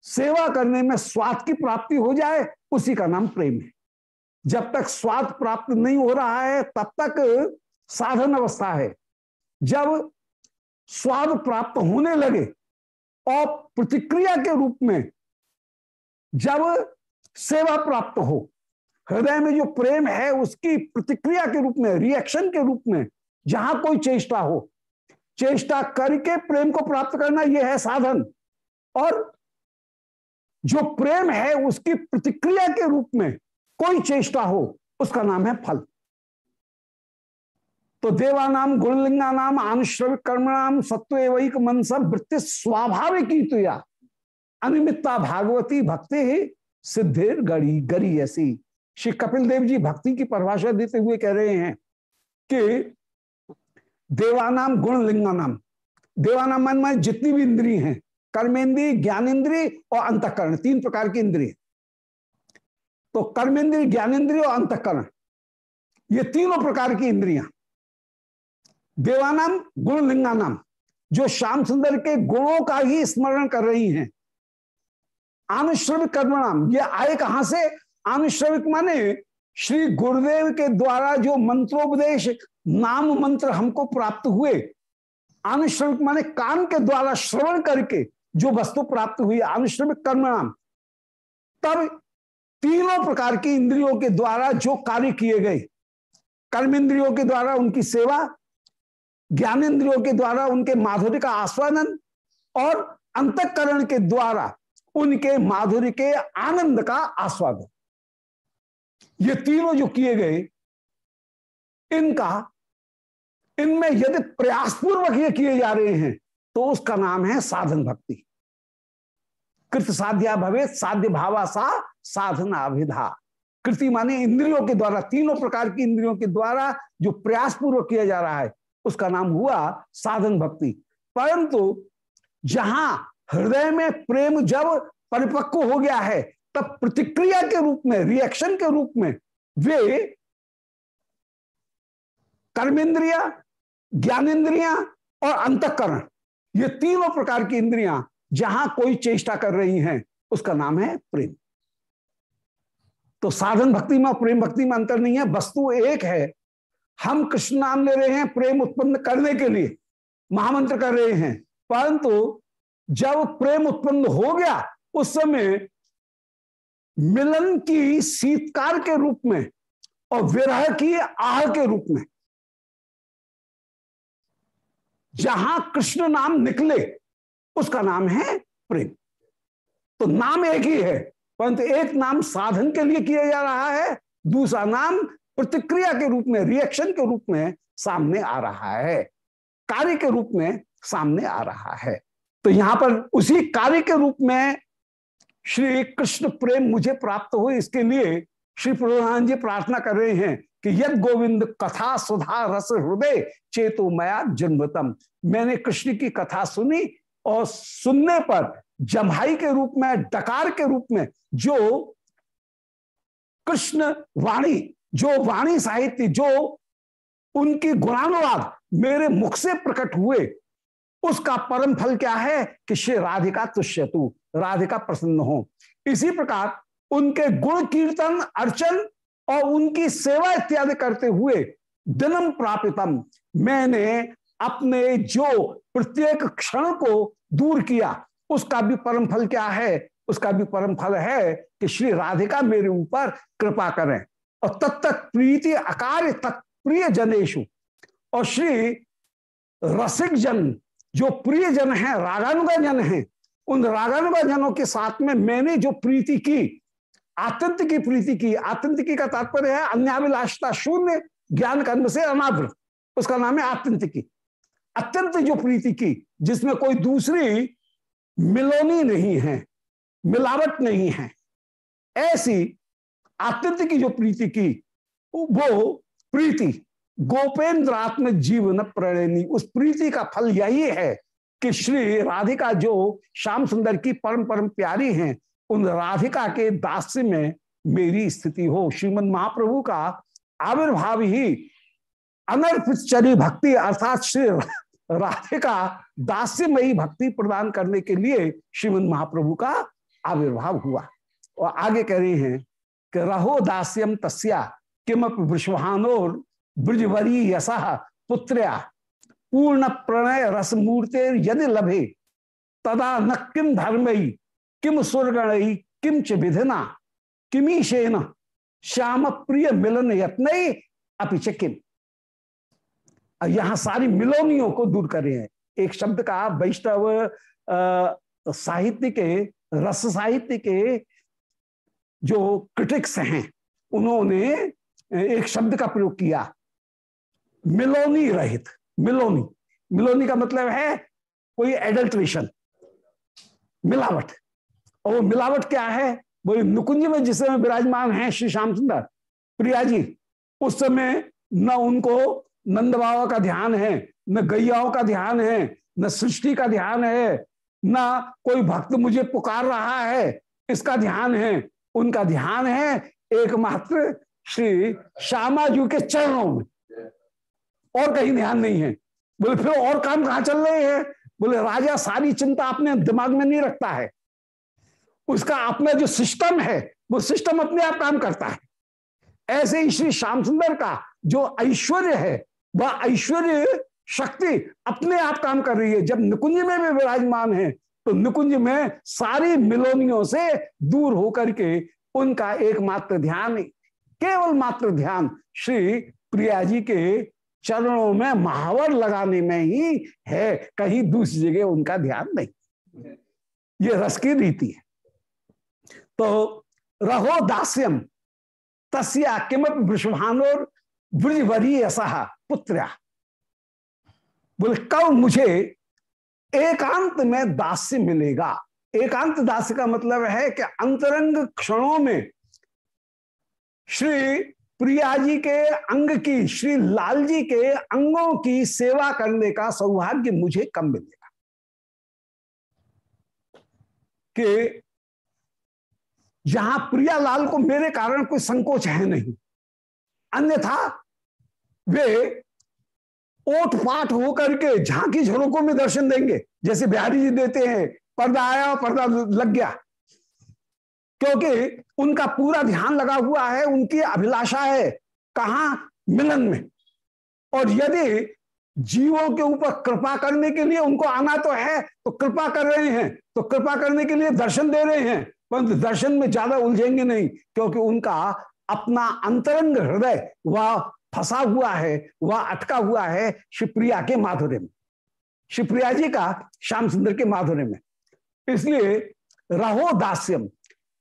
सेवा करने में स्वाद की प्राप्ति हो जाए, उसी का नाम प्रेम है। जब तक स्वाद प्राप्त नहीं हो रहा है, तब तक साधन अवस्था है। जब स्वाद प्राप्त होने लगे और प्रतिक्रिया के रूप में जब सेवा प्राप्त हो, हृदय में जो प्रेम है उसकी प्रतिक्रिया के रूप में रिएक्शन के रूप में जहाँ कोई चेष्टा हो, चेष्टा करके प्रेम को प्राप्त करना यह है साधन। और जो प्रेम है उसकी प्रतिक्रिया के रूप में कोई चेष्टा हो, उसका नाम है फल। तो देवानाम गुणलिंगा नाम आनुश्रविक कर्मणाम सत्व एवं मनसा वृत्ति स्वाभाविक ही अनिमित्ता भागवती भक्ति ही सिद्धिर गड़ी गरी ऐसी। श्री कपिल देव जी भक्ति की परिभाषा देते हुए कह रहे हैं कि देवानाम गुण लिंगानाम देवानाम मन में जितनी भी इंद्री हैं कर्मेंद्री ज्ञानेन्द्रीय और अंतकरण, तीन प्रकार की इंद्रिय। तो कर्मेंद्रीय ज्ञानेन्द्रीय और अंतकरण, ये तीनों प्रकार की इंद्रियाँ। देवानाम गुण लिंगानाम जो श्याम सुंदर के गुणों का ही स्मरण कर रही हैं। आनुश्रविक कर्मणाम, ये आए कहाँ से? आनुश्रविक माने श्री गुरुदेव के द्वारा जो मंत्रोपदेश, नाम मंत्र हमको प्राप्त हुए। आनुश्रमिक माने कान के द्वारा श्रवण करके जो वस्तु प्राप्त हुई आनुश्रमिक कर्म नाम तब तीनों प्रकार की इंद्रियों के द्वारा जो कार्य किए गए कर्म इंद्रियों के द्वारा उनकी सेवा ज्ञान इंद्रियों के द्वारा, उनके माधुर्य का आस्वादन और अंतकरण के द्वारा उनके माधुर्य के आनंद का आस्वादन। ये तीनों जो किए गए, इनका, इनमें यदि प्रयासपूर्वक ये किए जा रहे हैं तो उसका नाम है साधन भक्ति। कृत साध्या भवे, साध्य भावा सा, साधना अभिधा। कृति माने इंद्रियों के द्वारा, तीनों प्रकार की इंद्रियों के द्वारा जो प्रयास पूर्वक किया जा रहा है उसका नाम हुआ साधन भक्ति। परंतु जहाँ हृदय में प्रेम जब परिपक्व हो गया है, तब प्रतिक्रिया के रूप में रिएक्शन के रूप में वे कर्मेंद्रिया ज्ञानेन्द्रिया और अंतकरण, ये तीनों प्रकार की इंद्रियाँ जहाँ कोई चेष्टा कर रही हैं, उसका नाम है प्रेम। तो साधन भक्ति में प्रेम भक्ति में अंतर नहीं है, वस्तु एक है हम कृष्ण नाम ले रहे हैं प्रेम उत्पन्न करने के लिए, महामंत्र कर रहे हैं। परंतु जब प्रेम उत्पन्न हो गया, उस समय मिलन की शीतकार के रूप में और विरह की आह के रूप में, जहाँ कृष्ण नाम निकले, उसका नाम है प्रेम। तो नाम एक ही है, परंतु एक नाम साधन के लिए किया जा रहा है, दूसरा नाम प्रतिक्रिया के रूप में रिएक्शन के रूप में सामने आ रहा है। कार्य के रूप में सामने आ रहा है। तो यहाँ पर उसी कार्य के रूप में श्री कृष्ण प्रेम मुझे प्राप्त हो इसके लिए श्री प्रधान जी प्रार्थना कर रहे हैं कि यद गोविंद कथा सुधा रस हृदय चेतो मया जन्मतम। मैंने कृष्ण की कथा सुनी और सुनने पर जम्हाई के रूप में, डकार के रूप में जो कृष्ण वाणी जो वाणी साहित्य, जो उनकी गुणानुवाद मेरे मुख से प्रकट हुए, उसका परम फल क्या है कि श्री राधिका तुष्यतु राधिका प्रसन्न हो। इसी प्रकार उनके गुण कीर्तन, अर्चन और उनकी सेवा इत्यादि करते हुए दिनम प्रापितम, मैंने अपने जो प्रत्येक क्षण को दूर किया, उसका भी परम फल क्या है? उसका भी परम फल है कि श्री राधिका मेरे ऊपर कृपा करें। और तत्त प्रीति अकार तत् प्रिय जनेशु और श्री रसिक जन जो प्रिय जन है रागानुगा जन है, उन रागानुगा जनों के साथ में मैंने जो प्रीति की आतंत की प्रीति की आतंत की का तात्पर्य है अन्याभिलाषता शून्य, ज्ञान कर्म से अनावृत। उसका नाम है आतंत की। अत्यंत जो प्रीति की, जिसमें कोई दूसरी मिलोनी नहीं है, मिलावट नहीं है, ऐसी आतंत की जो प्रीति की, वो प्रीति गोपेंद्रात्म जीवन प्रणयनी, उस प्रीति का फल यही है कि श्री राधिका जो श्याम सुंदर की परम परम प्यारी हैं, उन राधिका के दास्य में मेरी स्थिति हो। श्रीमद महाप्रभु का आविर्भाव ही अनर्पित चरी भक्ति, अर्थात श्री राधिका दास्यमयी भक्ति प्रदान करने के लिए श्रीमद महाप्रभु का आविर्भाव हुआ। और आगे कह रहे हैं रहो दास्यम तस्या, किमप वृषभानोर ब्रजवरी यशा पुत्र्या। पूर्ण प्रणय रस मूर्ते यदि लभे, तदा न किम धर्मयी किम स्वर्गणई किम च विधिना, किमीशेन श्याम प्रिय मिलन यत्न अपिच किम यहाँ सारी मिलोनियों को दूर कर रहे हैं। एक शब्द का वैष्णव साहित्य के, रस साहित्य के जो क्रिटिक्स हैं, उन्होंने एक शब्द का प्रयोग किया। मिलोनी रहित, मिलोनी। मिलोनी का मतलब है कोई एडल्ट्रेशन मिलावट। और वो मिलावट क्या है? वो नुकुंज में जिस समय विराजमान है श्री श्याम सुंदर, प्रिया जी, उस समय न उनको नंद बाबा का ध्यान है, न गैयाओं का ध्यान है, न सृष्टि का ध्यान है, न कोई भक्त मुझे पुकार रहा है, इसका ध्यान है। उनका ध्यान है एकमात्र श्री श्यामा जी के चरणों में। और कहीं ध्यान नहीं है। बोले, फिर और काम कहाँ चल रहे हैं? बोले, राजा, सारी चिंता अपने दिमाग में नहीं रखता है। उसका अपना जो सिस्टम है, वो सिस्टम अपने आप काम करता है। ऐसे ही श्री श्याम सुंदर का जो ऐश्वर्य है, वह ऐश्वर्य शक्ति अपने आप काम कर रही है। जब निकुंज में भी विराजमान है तो निकुंज में सारी मिलोनियों से दूर होकर के उनका एकमात्र ध्यान, केवल मात्र ध्यान श्री प्रिया जी के चरणों में महावर लगाने में ही है। कहीं दूसरी जगह उनका ध्यान नहीं। ये रस की रीति है। तो रहो दास्यम, तस्या किमप वृषभानोर ब्रजवरी ऐसा पुत्र्या। बोले, कब मुझे एकांत में दास्य मिलेगा। एकांत दास्य का मतलब है कि अंतरंग क्षणों में श्री प्रिया जी के अंग की, श्री लाल जी के अंगों की सेवा करने का सौभाग्य मुझे कम मिलेगा? कि जहाँ प्रिया लाल को मेरे कारण कोई संकोच है नहीं। अन्यथा वे ओट पाट होकर के झांकी झरोकों में दर्शन देंगे। जैसे बिहारी जी देते हैं, पर्दा आया, पर्दा लग गया। क्योंकि उनका पूरा ध्यान लगा हुआ है, उनकी अभिलाषा है कहा? मिलन में। और यदि जीवों के ऊपर कृपा करने के लिए उनको आना तो है तो कृपा कर रहे हैं तो कृपा करने के लिए दर्शन दे रहे हैं, परंतु दर्शन में ज़्यादा उलझेंगे नहीं, क्योंकि उनका अपना अंतरंग हृदय वह फंसा हुआ है, वह अटका हुआ है शिवप्रिया के माधुर्य में। शिवप्रिया जी का श्याम सुंदर के माधुर्य में। इसलिए रहो दास्यम।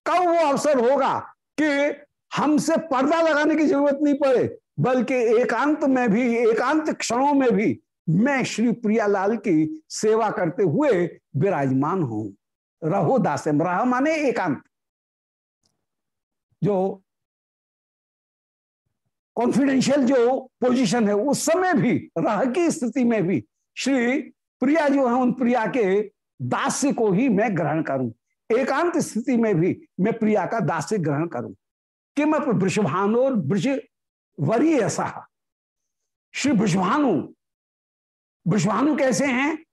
कब वो अवसर होगा कि हमसे पर्दा लगाने की ज़रूरत नहीं पड़े, बल्कि एकांत में भी, एकांत क्षणों में भी मैं श्री प्रियालाल की सेवा करते हुए विराजमान हूँ। रहो दास्यम। रह माने एकांत। जो कॉन्फिडेंशियल जो पोजीशन है, उस समय भी, राह की स्थिति में भी, श्री प्रिया जो है, उन प्रिया के दास्य को ही मैं ग्रहण करूँ। एकांत स्थिति में भी मैं प्रिया का दास्य ग्रहण करूँ। किम वृषभानोर ब्रज वरी ऐसा? श्री वृषभानु वृषभानु कैसे हैं?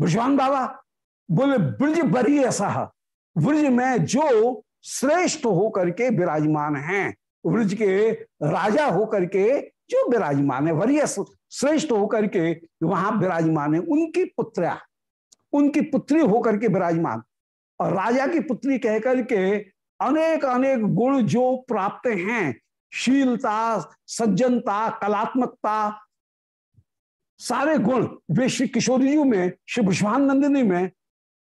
वृषभान बाबा, बोले ब्रज बरी ऐसा? ब्रज में जो श्रेष्ठ होकर के विराजमान हैं। ब्रज के राजा होकर के जो विराजमान है, वरीय श्रेष्ठ होकर के वहाँ विराजमान है, उनकी पुत्रा उनकी पुत्री होकर के विराजमान। और राजा की पुत्री कहकर के अनेक अनेक गुण जो प्राप्त हैं, शीलता, सज्जनता, कलात्मकता, सारे गुण वे श्री किशोरी जी में, श्री विश्वानंदिनी में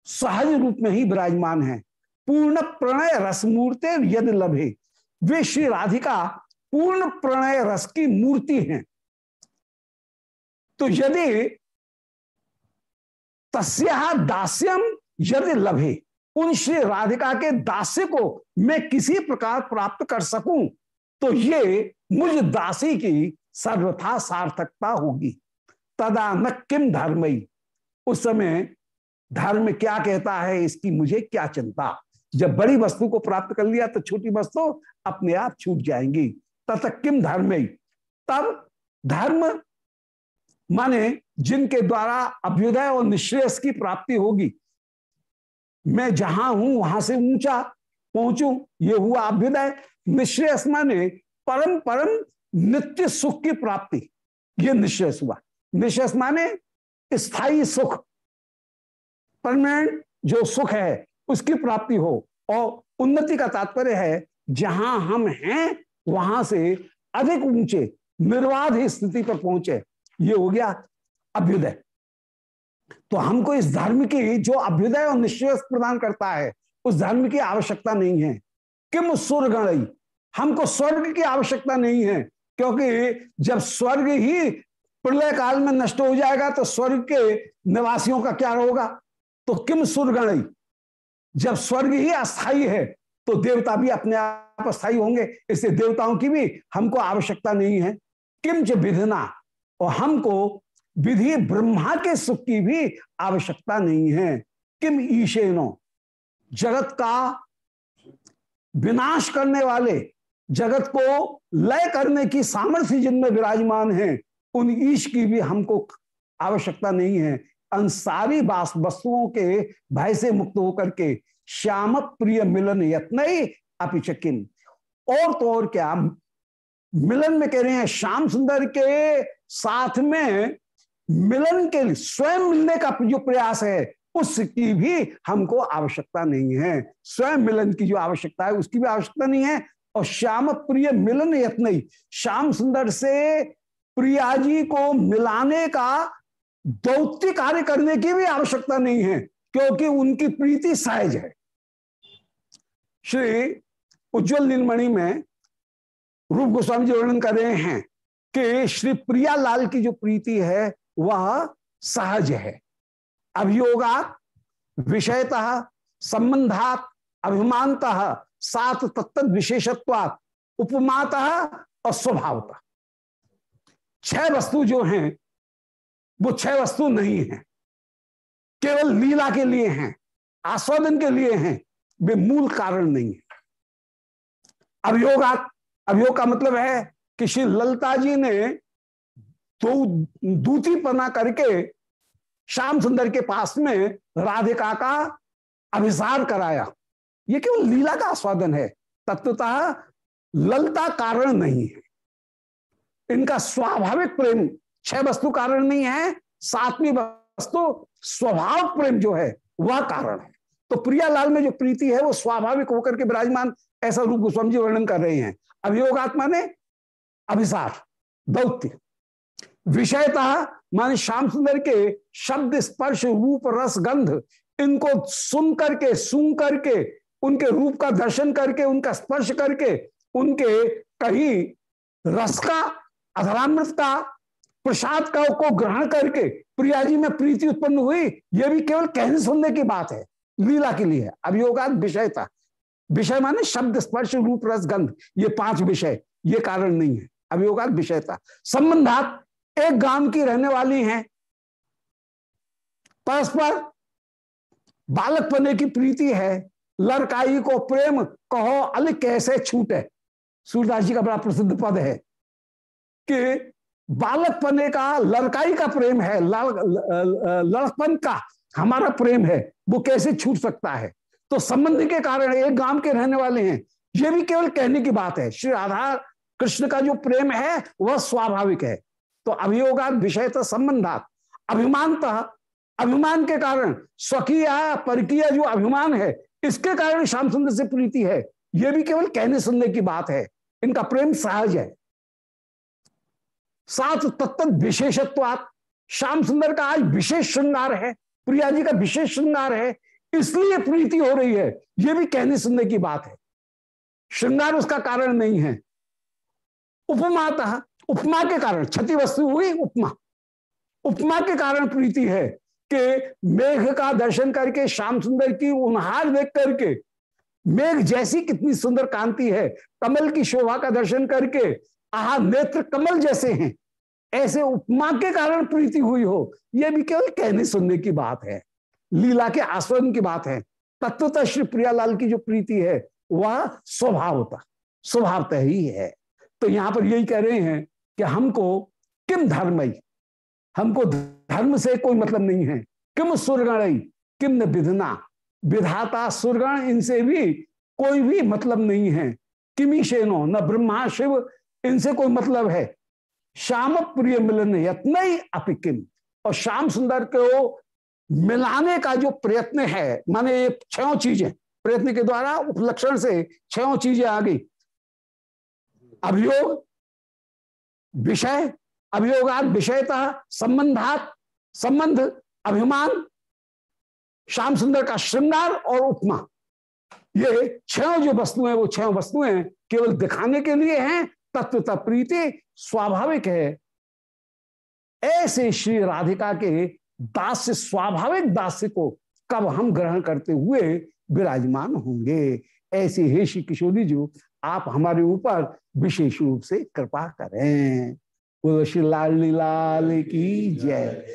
सहज रूप में ही विराजमान है। पूर्ण प्रणय रसमूर्ति यदि लभे। वे श्री राधिका पूर्ण प्रणय रस की मूर्ति हैं। तो यदि तस्या दास्यम यदि लभे, उन श्री राधिका के दास्य को मैं किसी प्रकार प्राप्त कर सकूँ तो ये मुझ दासी की सर्वथा सार्थकता होगी। तदा न किम धर्मई उस समय धर्म क्या कहता है, इसकी मुझे क्या चिंता? जब बड़ी वस्तु को प्राप्त कर लिया तो छोटी वस्तु अपने आप छूट जाएँगी। तथा किम धर्म तब धर्म माने जिनके द्वारा अभ्युदय और निश्रेयस की प्राप्ति होगी। मैं जहाँ हूँ, वहाँ से ऊँचा पहुंचू, ये हुआ अभ्युदय। निश्रेयस माने परम परम नित्य सुख की प्राप्ति। ये निश्रेयस हुआ। निश्रेयस माने स्थायी सुख। परमानेंट जो सुख है उसकी प्राप्ति हो। और उन्नति का तात्पर्य है, जहाँ हम हैं, वहाँ से अधिक ऊँचे, निर्वाध स्थिति पर पहुँचे। ये हो गया अभ्युदय। तो हमको इस धर्म की जो अभ्युदय और निश्चय प्रदान करता है, उस धर्म की आवश्यकता नहीं है। किम स्वर्गण हमको स्वर्ग की आवश्यकता नहीं है, क्योंकि जब स्वर्ग ही प्रलय काल में नष्ट हो जाएगा तो स्वर्ग के निवासियों का क्या होगा? तो किम सुरगण जब स्वर्ग ही अस्थाई है तो देवता भी अपने आप अस्थाई होंगे। इससे देवताओं की भी हमको आवश्यकता नहीं है। किमच विधना, और हमको विधि ब्रह्मा के सुख की भी आवश्यकता नहीं है। किम ईशेनो, जगत का विनाश करने वाले, जगत को लय करने की सामर्थ्य जिनमें विराजमान है, उन ईश की भी हमको आवश्यकता नहीं है। अन सारी वस्तुओं के भय से मुक्त होकर के श्याम प्रिय मिलन यत्न अपिचकिन। और तो और क्या? मिलन में कह रहे हैं, श्याम सुंदर के साथ में मिलन के लिए स्वयं मिलने का जो प्रयास है, उसकी भी हमको आवश्यकता नहीं है। स्वयं मिलन की जो आवश्यकता है, उसकी भी आवश्यकता नहीं है। और श्याम प्रिय मिलन यत्न श्याम सुंदर से प्रिया जी को मिलाने का दौत्य कार्य करने की भी आवश्यकता नहीं है, क्योंकि उनकी प्रीति सहज है। श्री उज्जवल नीलमणि में रूप गोस्वामी जी वर्णन कर रहे हैं कि श्री प्रिया लाल की जो प्रीति है, वह सहज है। अभियोगात विषयतः, संबंधात, अभिमानतः, सात तत्त विशेषत्वात, उपमातः और स्वभावतः। छह वस्तु जो हैं वो छह वस्तु नहीं है। केवल लीला के लिए हैं, आस्वादन के लिए हैं, वे मूल कारण नहीं है। अभियोगात अभियोग का मतलब है कि श्री ललता जी ने दो दूती पना करके श्याम सुंदर के पास में राधिका का अभिसार कराया। ये केवल लीला का आस्वादन है, तत्वतः ललता कारण नहीं है। इनका स्वाभाविक प्रेम छह वस्तु कारण नहीं है, सातवीं वस्तु स्वभाव प्रेम जो है, वह कारण है। तो प्रियालाल में जो प्रीति है, वो स्वाभाविक होकर के विराजमान, ऐसा रूप गोस्वामी जी वर्णन कर रहे हैं। अभियोगात्मा ने अभिसार, दौत्य। विषयतः, माने श्याम सुंदर के शब्द स्पर्श, रूप, रस, गंध, इनको सुन करके सुन करके, उनके रूप का दर्शन करके, उनका स्पर्श करके, उनके कहीं रस का, अधरामृत का प्रसाद का को ग्रहण करके प्रिया जी में प्रीति उत्पन्न हुई यह भी केवल कहने सुनने की बात है, लीला के लिए। अभियोगात विषय था। विषय माने शब्द स्पर्श, रूप, रस, गंध, ये पाँच विषय, ये कारण नहीं है। अभियोगात विषय था। संबंधात एक गाँव की रहने वाली हैं। परस्पर बालक पने की प्रीति है। लड़काई को प्रेम कहो, अल कैसे छूटे? सूरदास जी का बड़ा प्रसिद्ध पद है कि बालक पने का, लड़काई का प्रेम है लड़कपन का हमारा प्रेम है, वो कैसे छूट सकता है? तो संबंध के कारण एक गाँव के रहने वाले हैं। ये भी केवल कहने की बात है, श्री राधा कृष्ण का जो प्रेम है, वह स्वाभाविक है। तो अभियोगात विषय तो संबंधात। अभिमानता, अभिमान के कारण, स्वकीय, परकीय जो अभिमान है, इसके कारण श्याम सुंदर से प्रीति है। यह भी केवल कहने सुनने की बात है। इनका प्रेम सहज है। साथ तत्त विशेषत्वात। श्याम सुंदर का आज विशेष श्रृंगार है, प्रिया जी का विशेष श्रृंगार है, इसलिए प्रीति हो रही है यह भी कहने सुनने की बात है। श्रृंगार उसका कारण नहीं है। उपमाता उपमा के कारण, क्षति वस्तु हुई उपमा। उपमा के कारण प्रीति है कि मेघ का दर्शन करके, श्याम सुंदर की उन्हार देख करके, मेघ जैसी कितनी सुंदर कांति है, कमल की शोभा का दर्शन करके आह, नेत्र कमल जैसे हैं। ऐसे उपमा के कारण प्रीति हुई हो यह भी केवल कहने सुनने की बात है। लीला के आस्वादन की बात है। तत्वतः श्री प्रियालाल की जो प्रीति है, वह स्वभावता, स्वभावतः ही है। तो यहाँ पर यही कह रहे हैं कि हमको किम धर्मई? हमको धर्म से कोई मतलब नहीं है। किम सुरगण किम न विधना? विधाता, सुरगण, इनसे भी कोई भी मतलब नहीं है। किमी शेनो न ब्रह्मा शिव इनसे कोई मतलब है? श्याम प्रिय मिलन यत्न अपिकिम। और श्याम सुंदर को मिलाने का जो प्रयत्न है, माने ये छो चीज़ें, प्रयत्न के द्वारा उपलक्षण से छो चीज़ें आ गई। अभियोग, विषय, अभियोगात विषयता, संबंधात संबंध, अभिमान, श्याम सुंदर का श्रृंगार और उपमा। ये छह जो वस्तुएँ वो छह वस्तुएँ केवल दिखाने के लिए हैं तत्व प्रीति स्वाभाविक है। ऐसे श्री राधिका के दास्य, स्वाभाविक दास्य को कब हम ग्रहण करते हुए विराजमान होंगे? ऐसे हे श्री किशोरी जी, आप हमारे ऊपर विशेष रूप से कृपा करें। वो श्री लाल लाल की जय।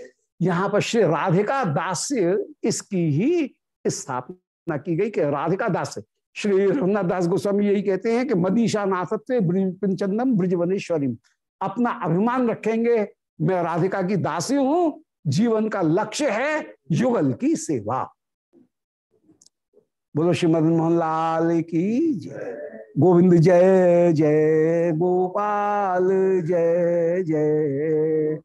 यहाँ पर श्री राधिका दास्य इसकी ही स्थापना की गई कि राधिका दास्य श्री रघुनाथ गोस्वामी यही कहते हैं कि मदीशा नाथत्व पंचंदम ब्रिजवनेश्वरी अपना अभिमान रखेंगे। मैं राधिका की दासी हूँ। जीवन का लक्ष्य है युगल की सेवा। बोलो श्री मदन मोहन लाल की जय। गोविंद जय जय गोपाल, जय जय।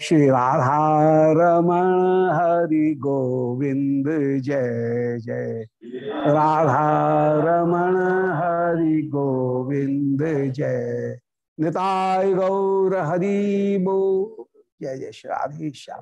श्री राधा रमण हरि गोविंद जय जय। राधा रमण हरि गोविंद जय। निताय गौर हरि बो जय जय। श्री राधेश्याम।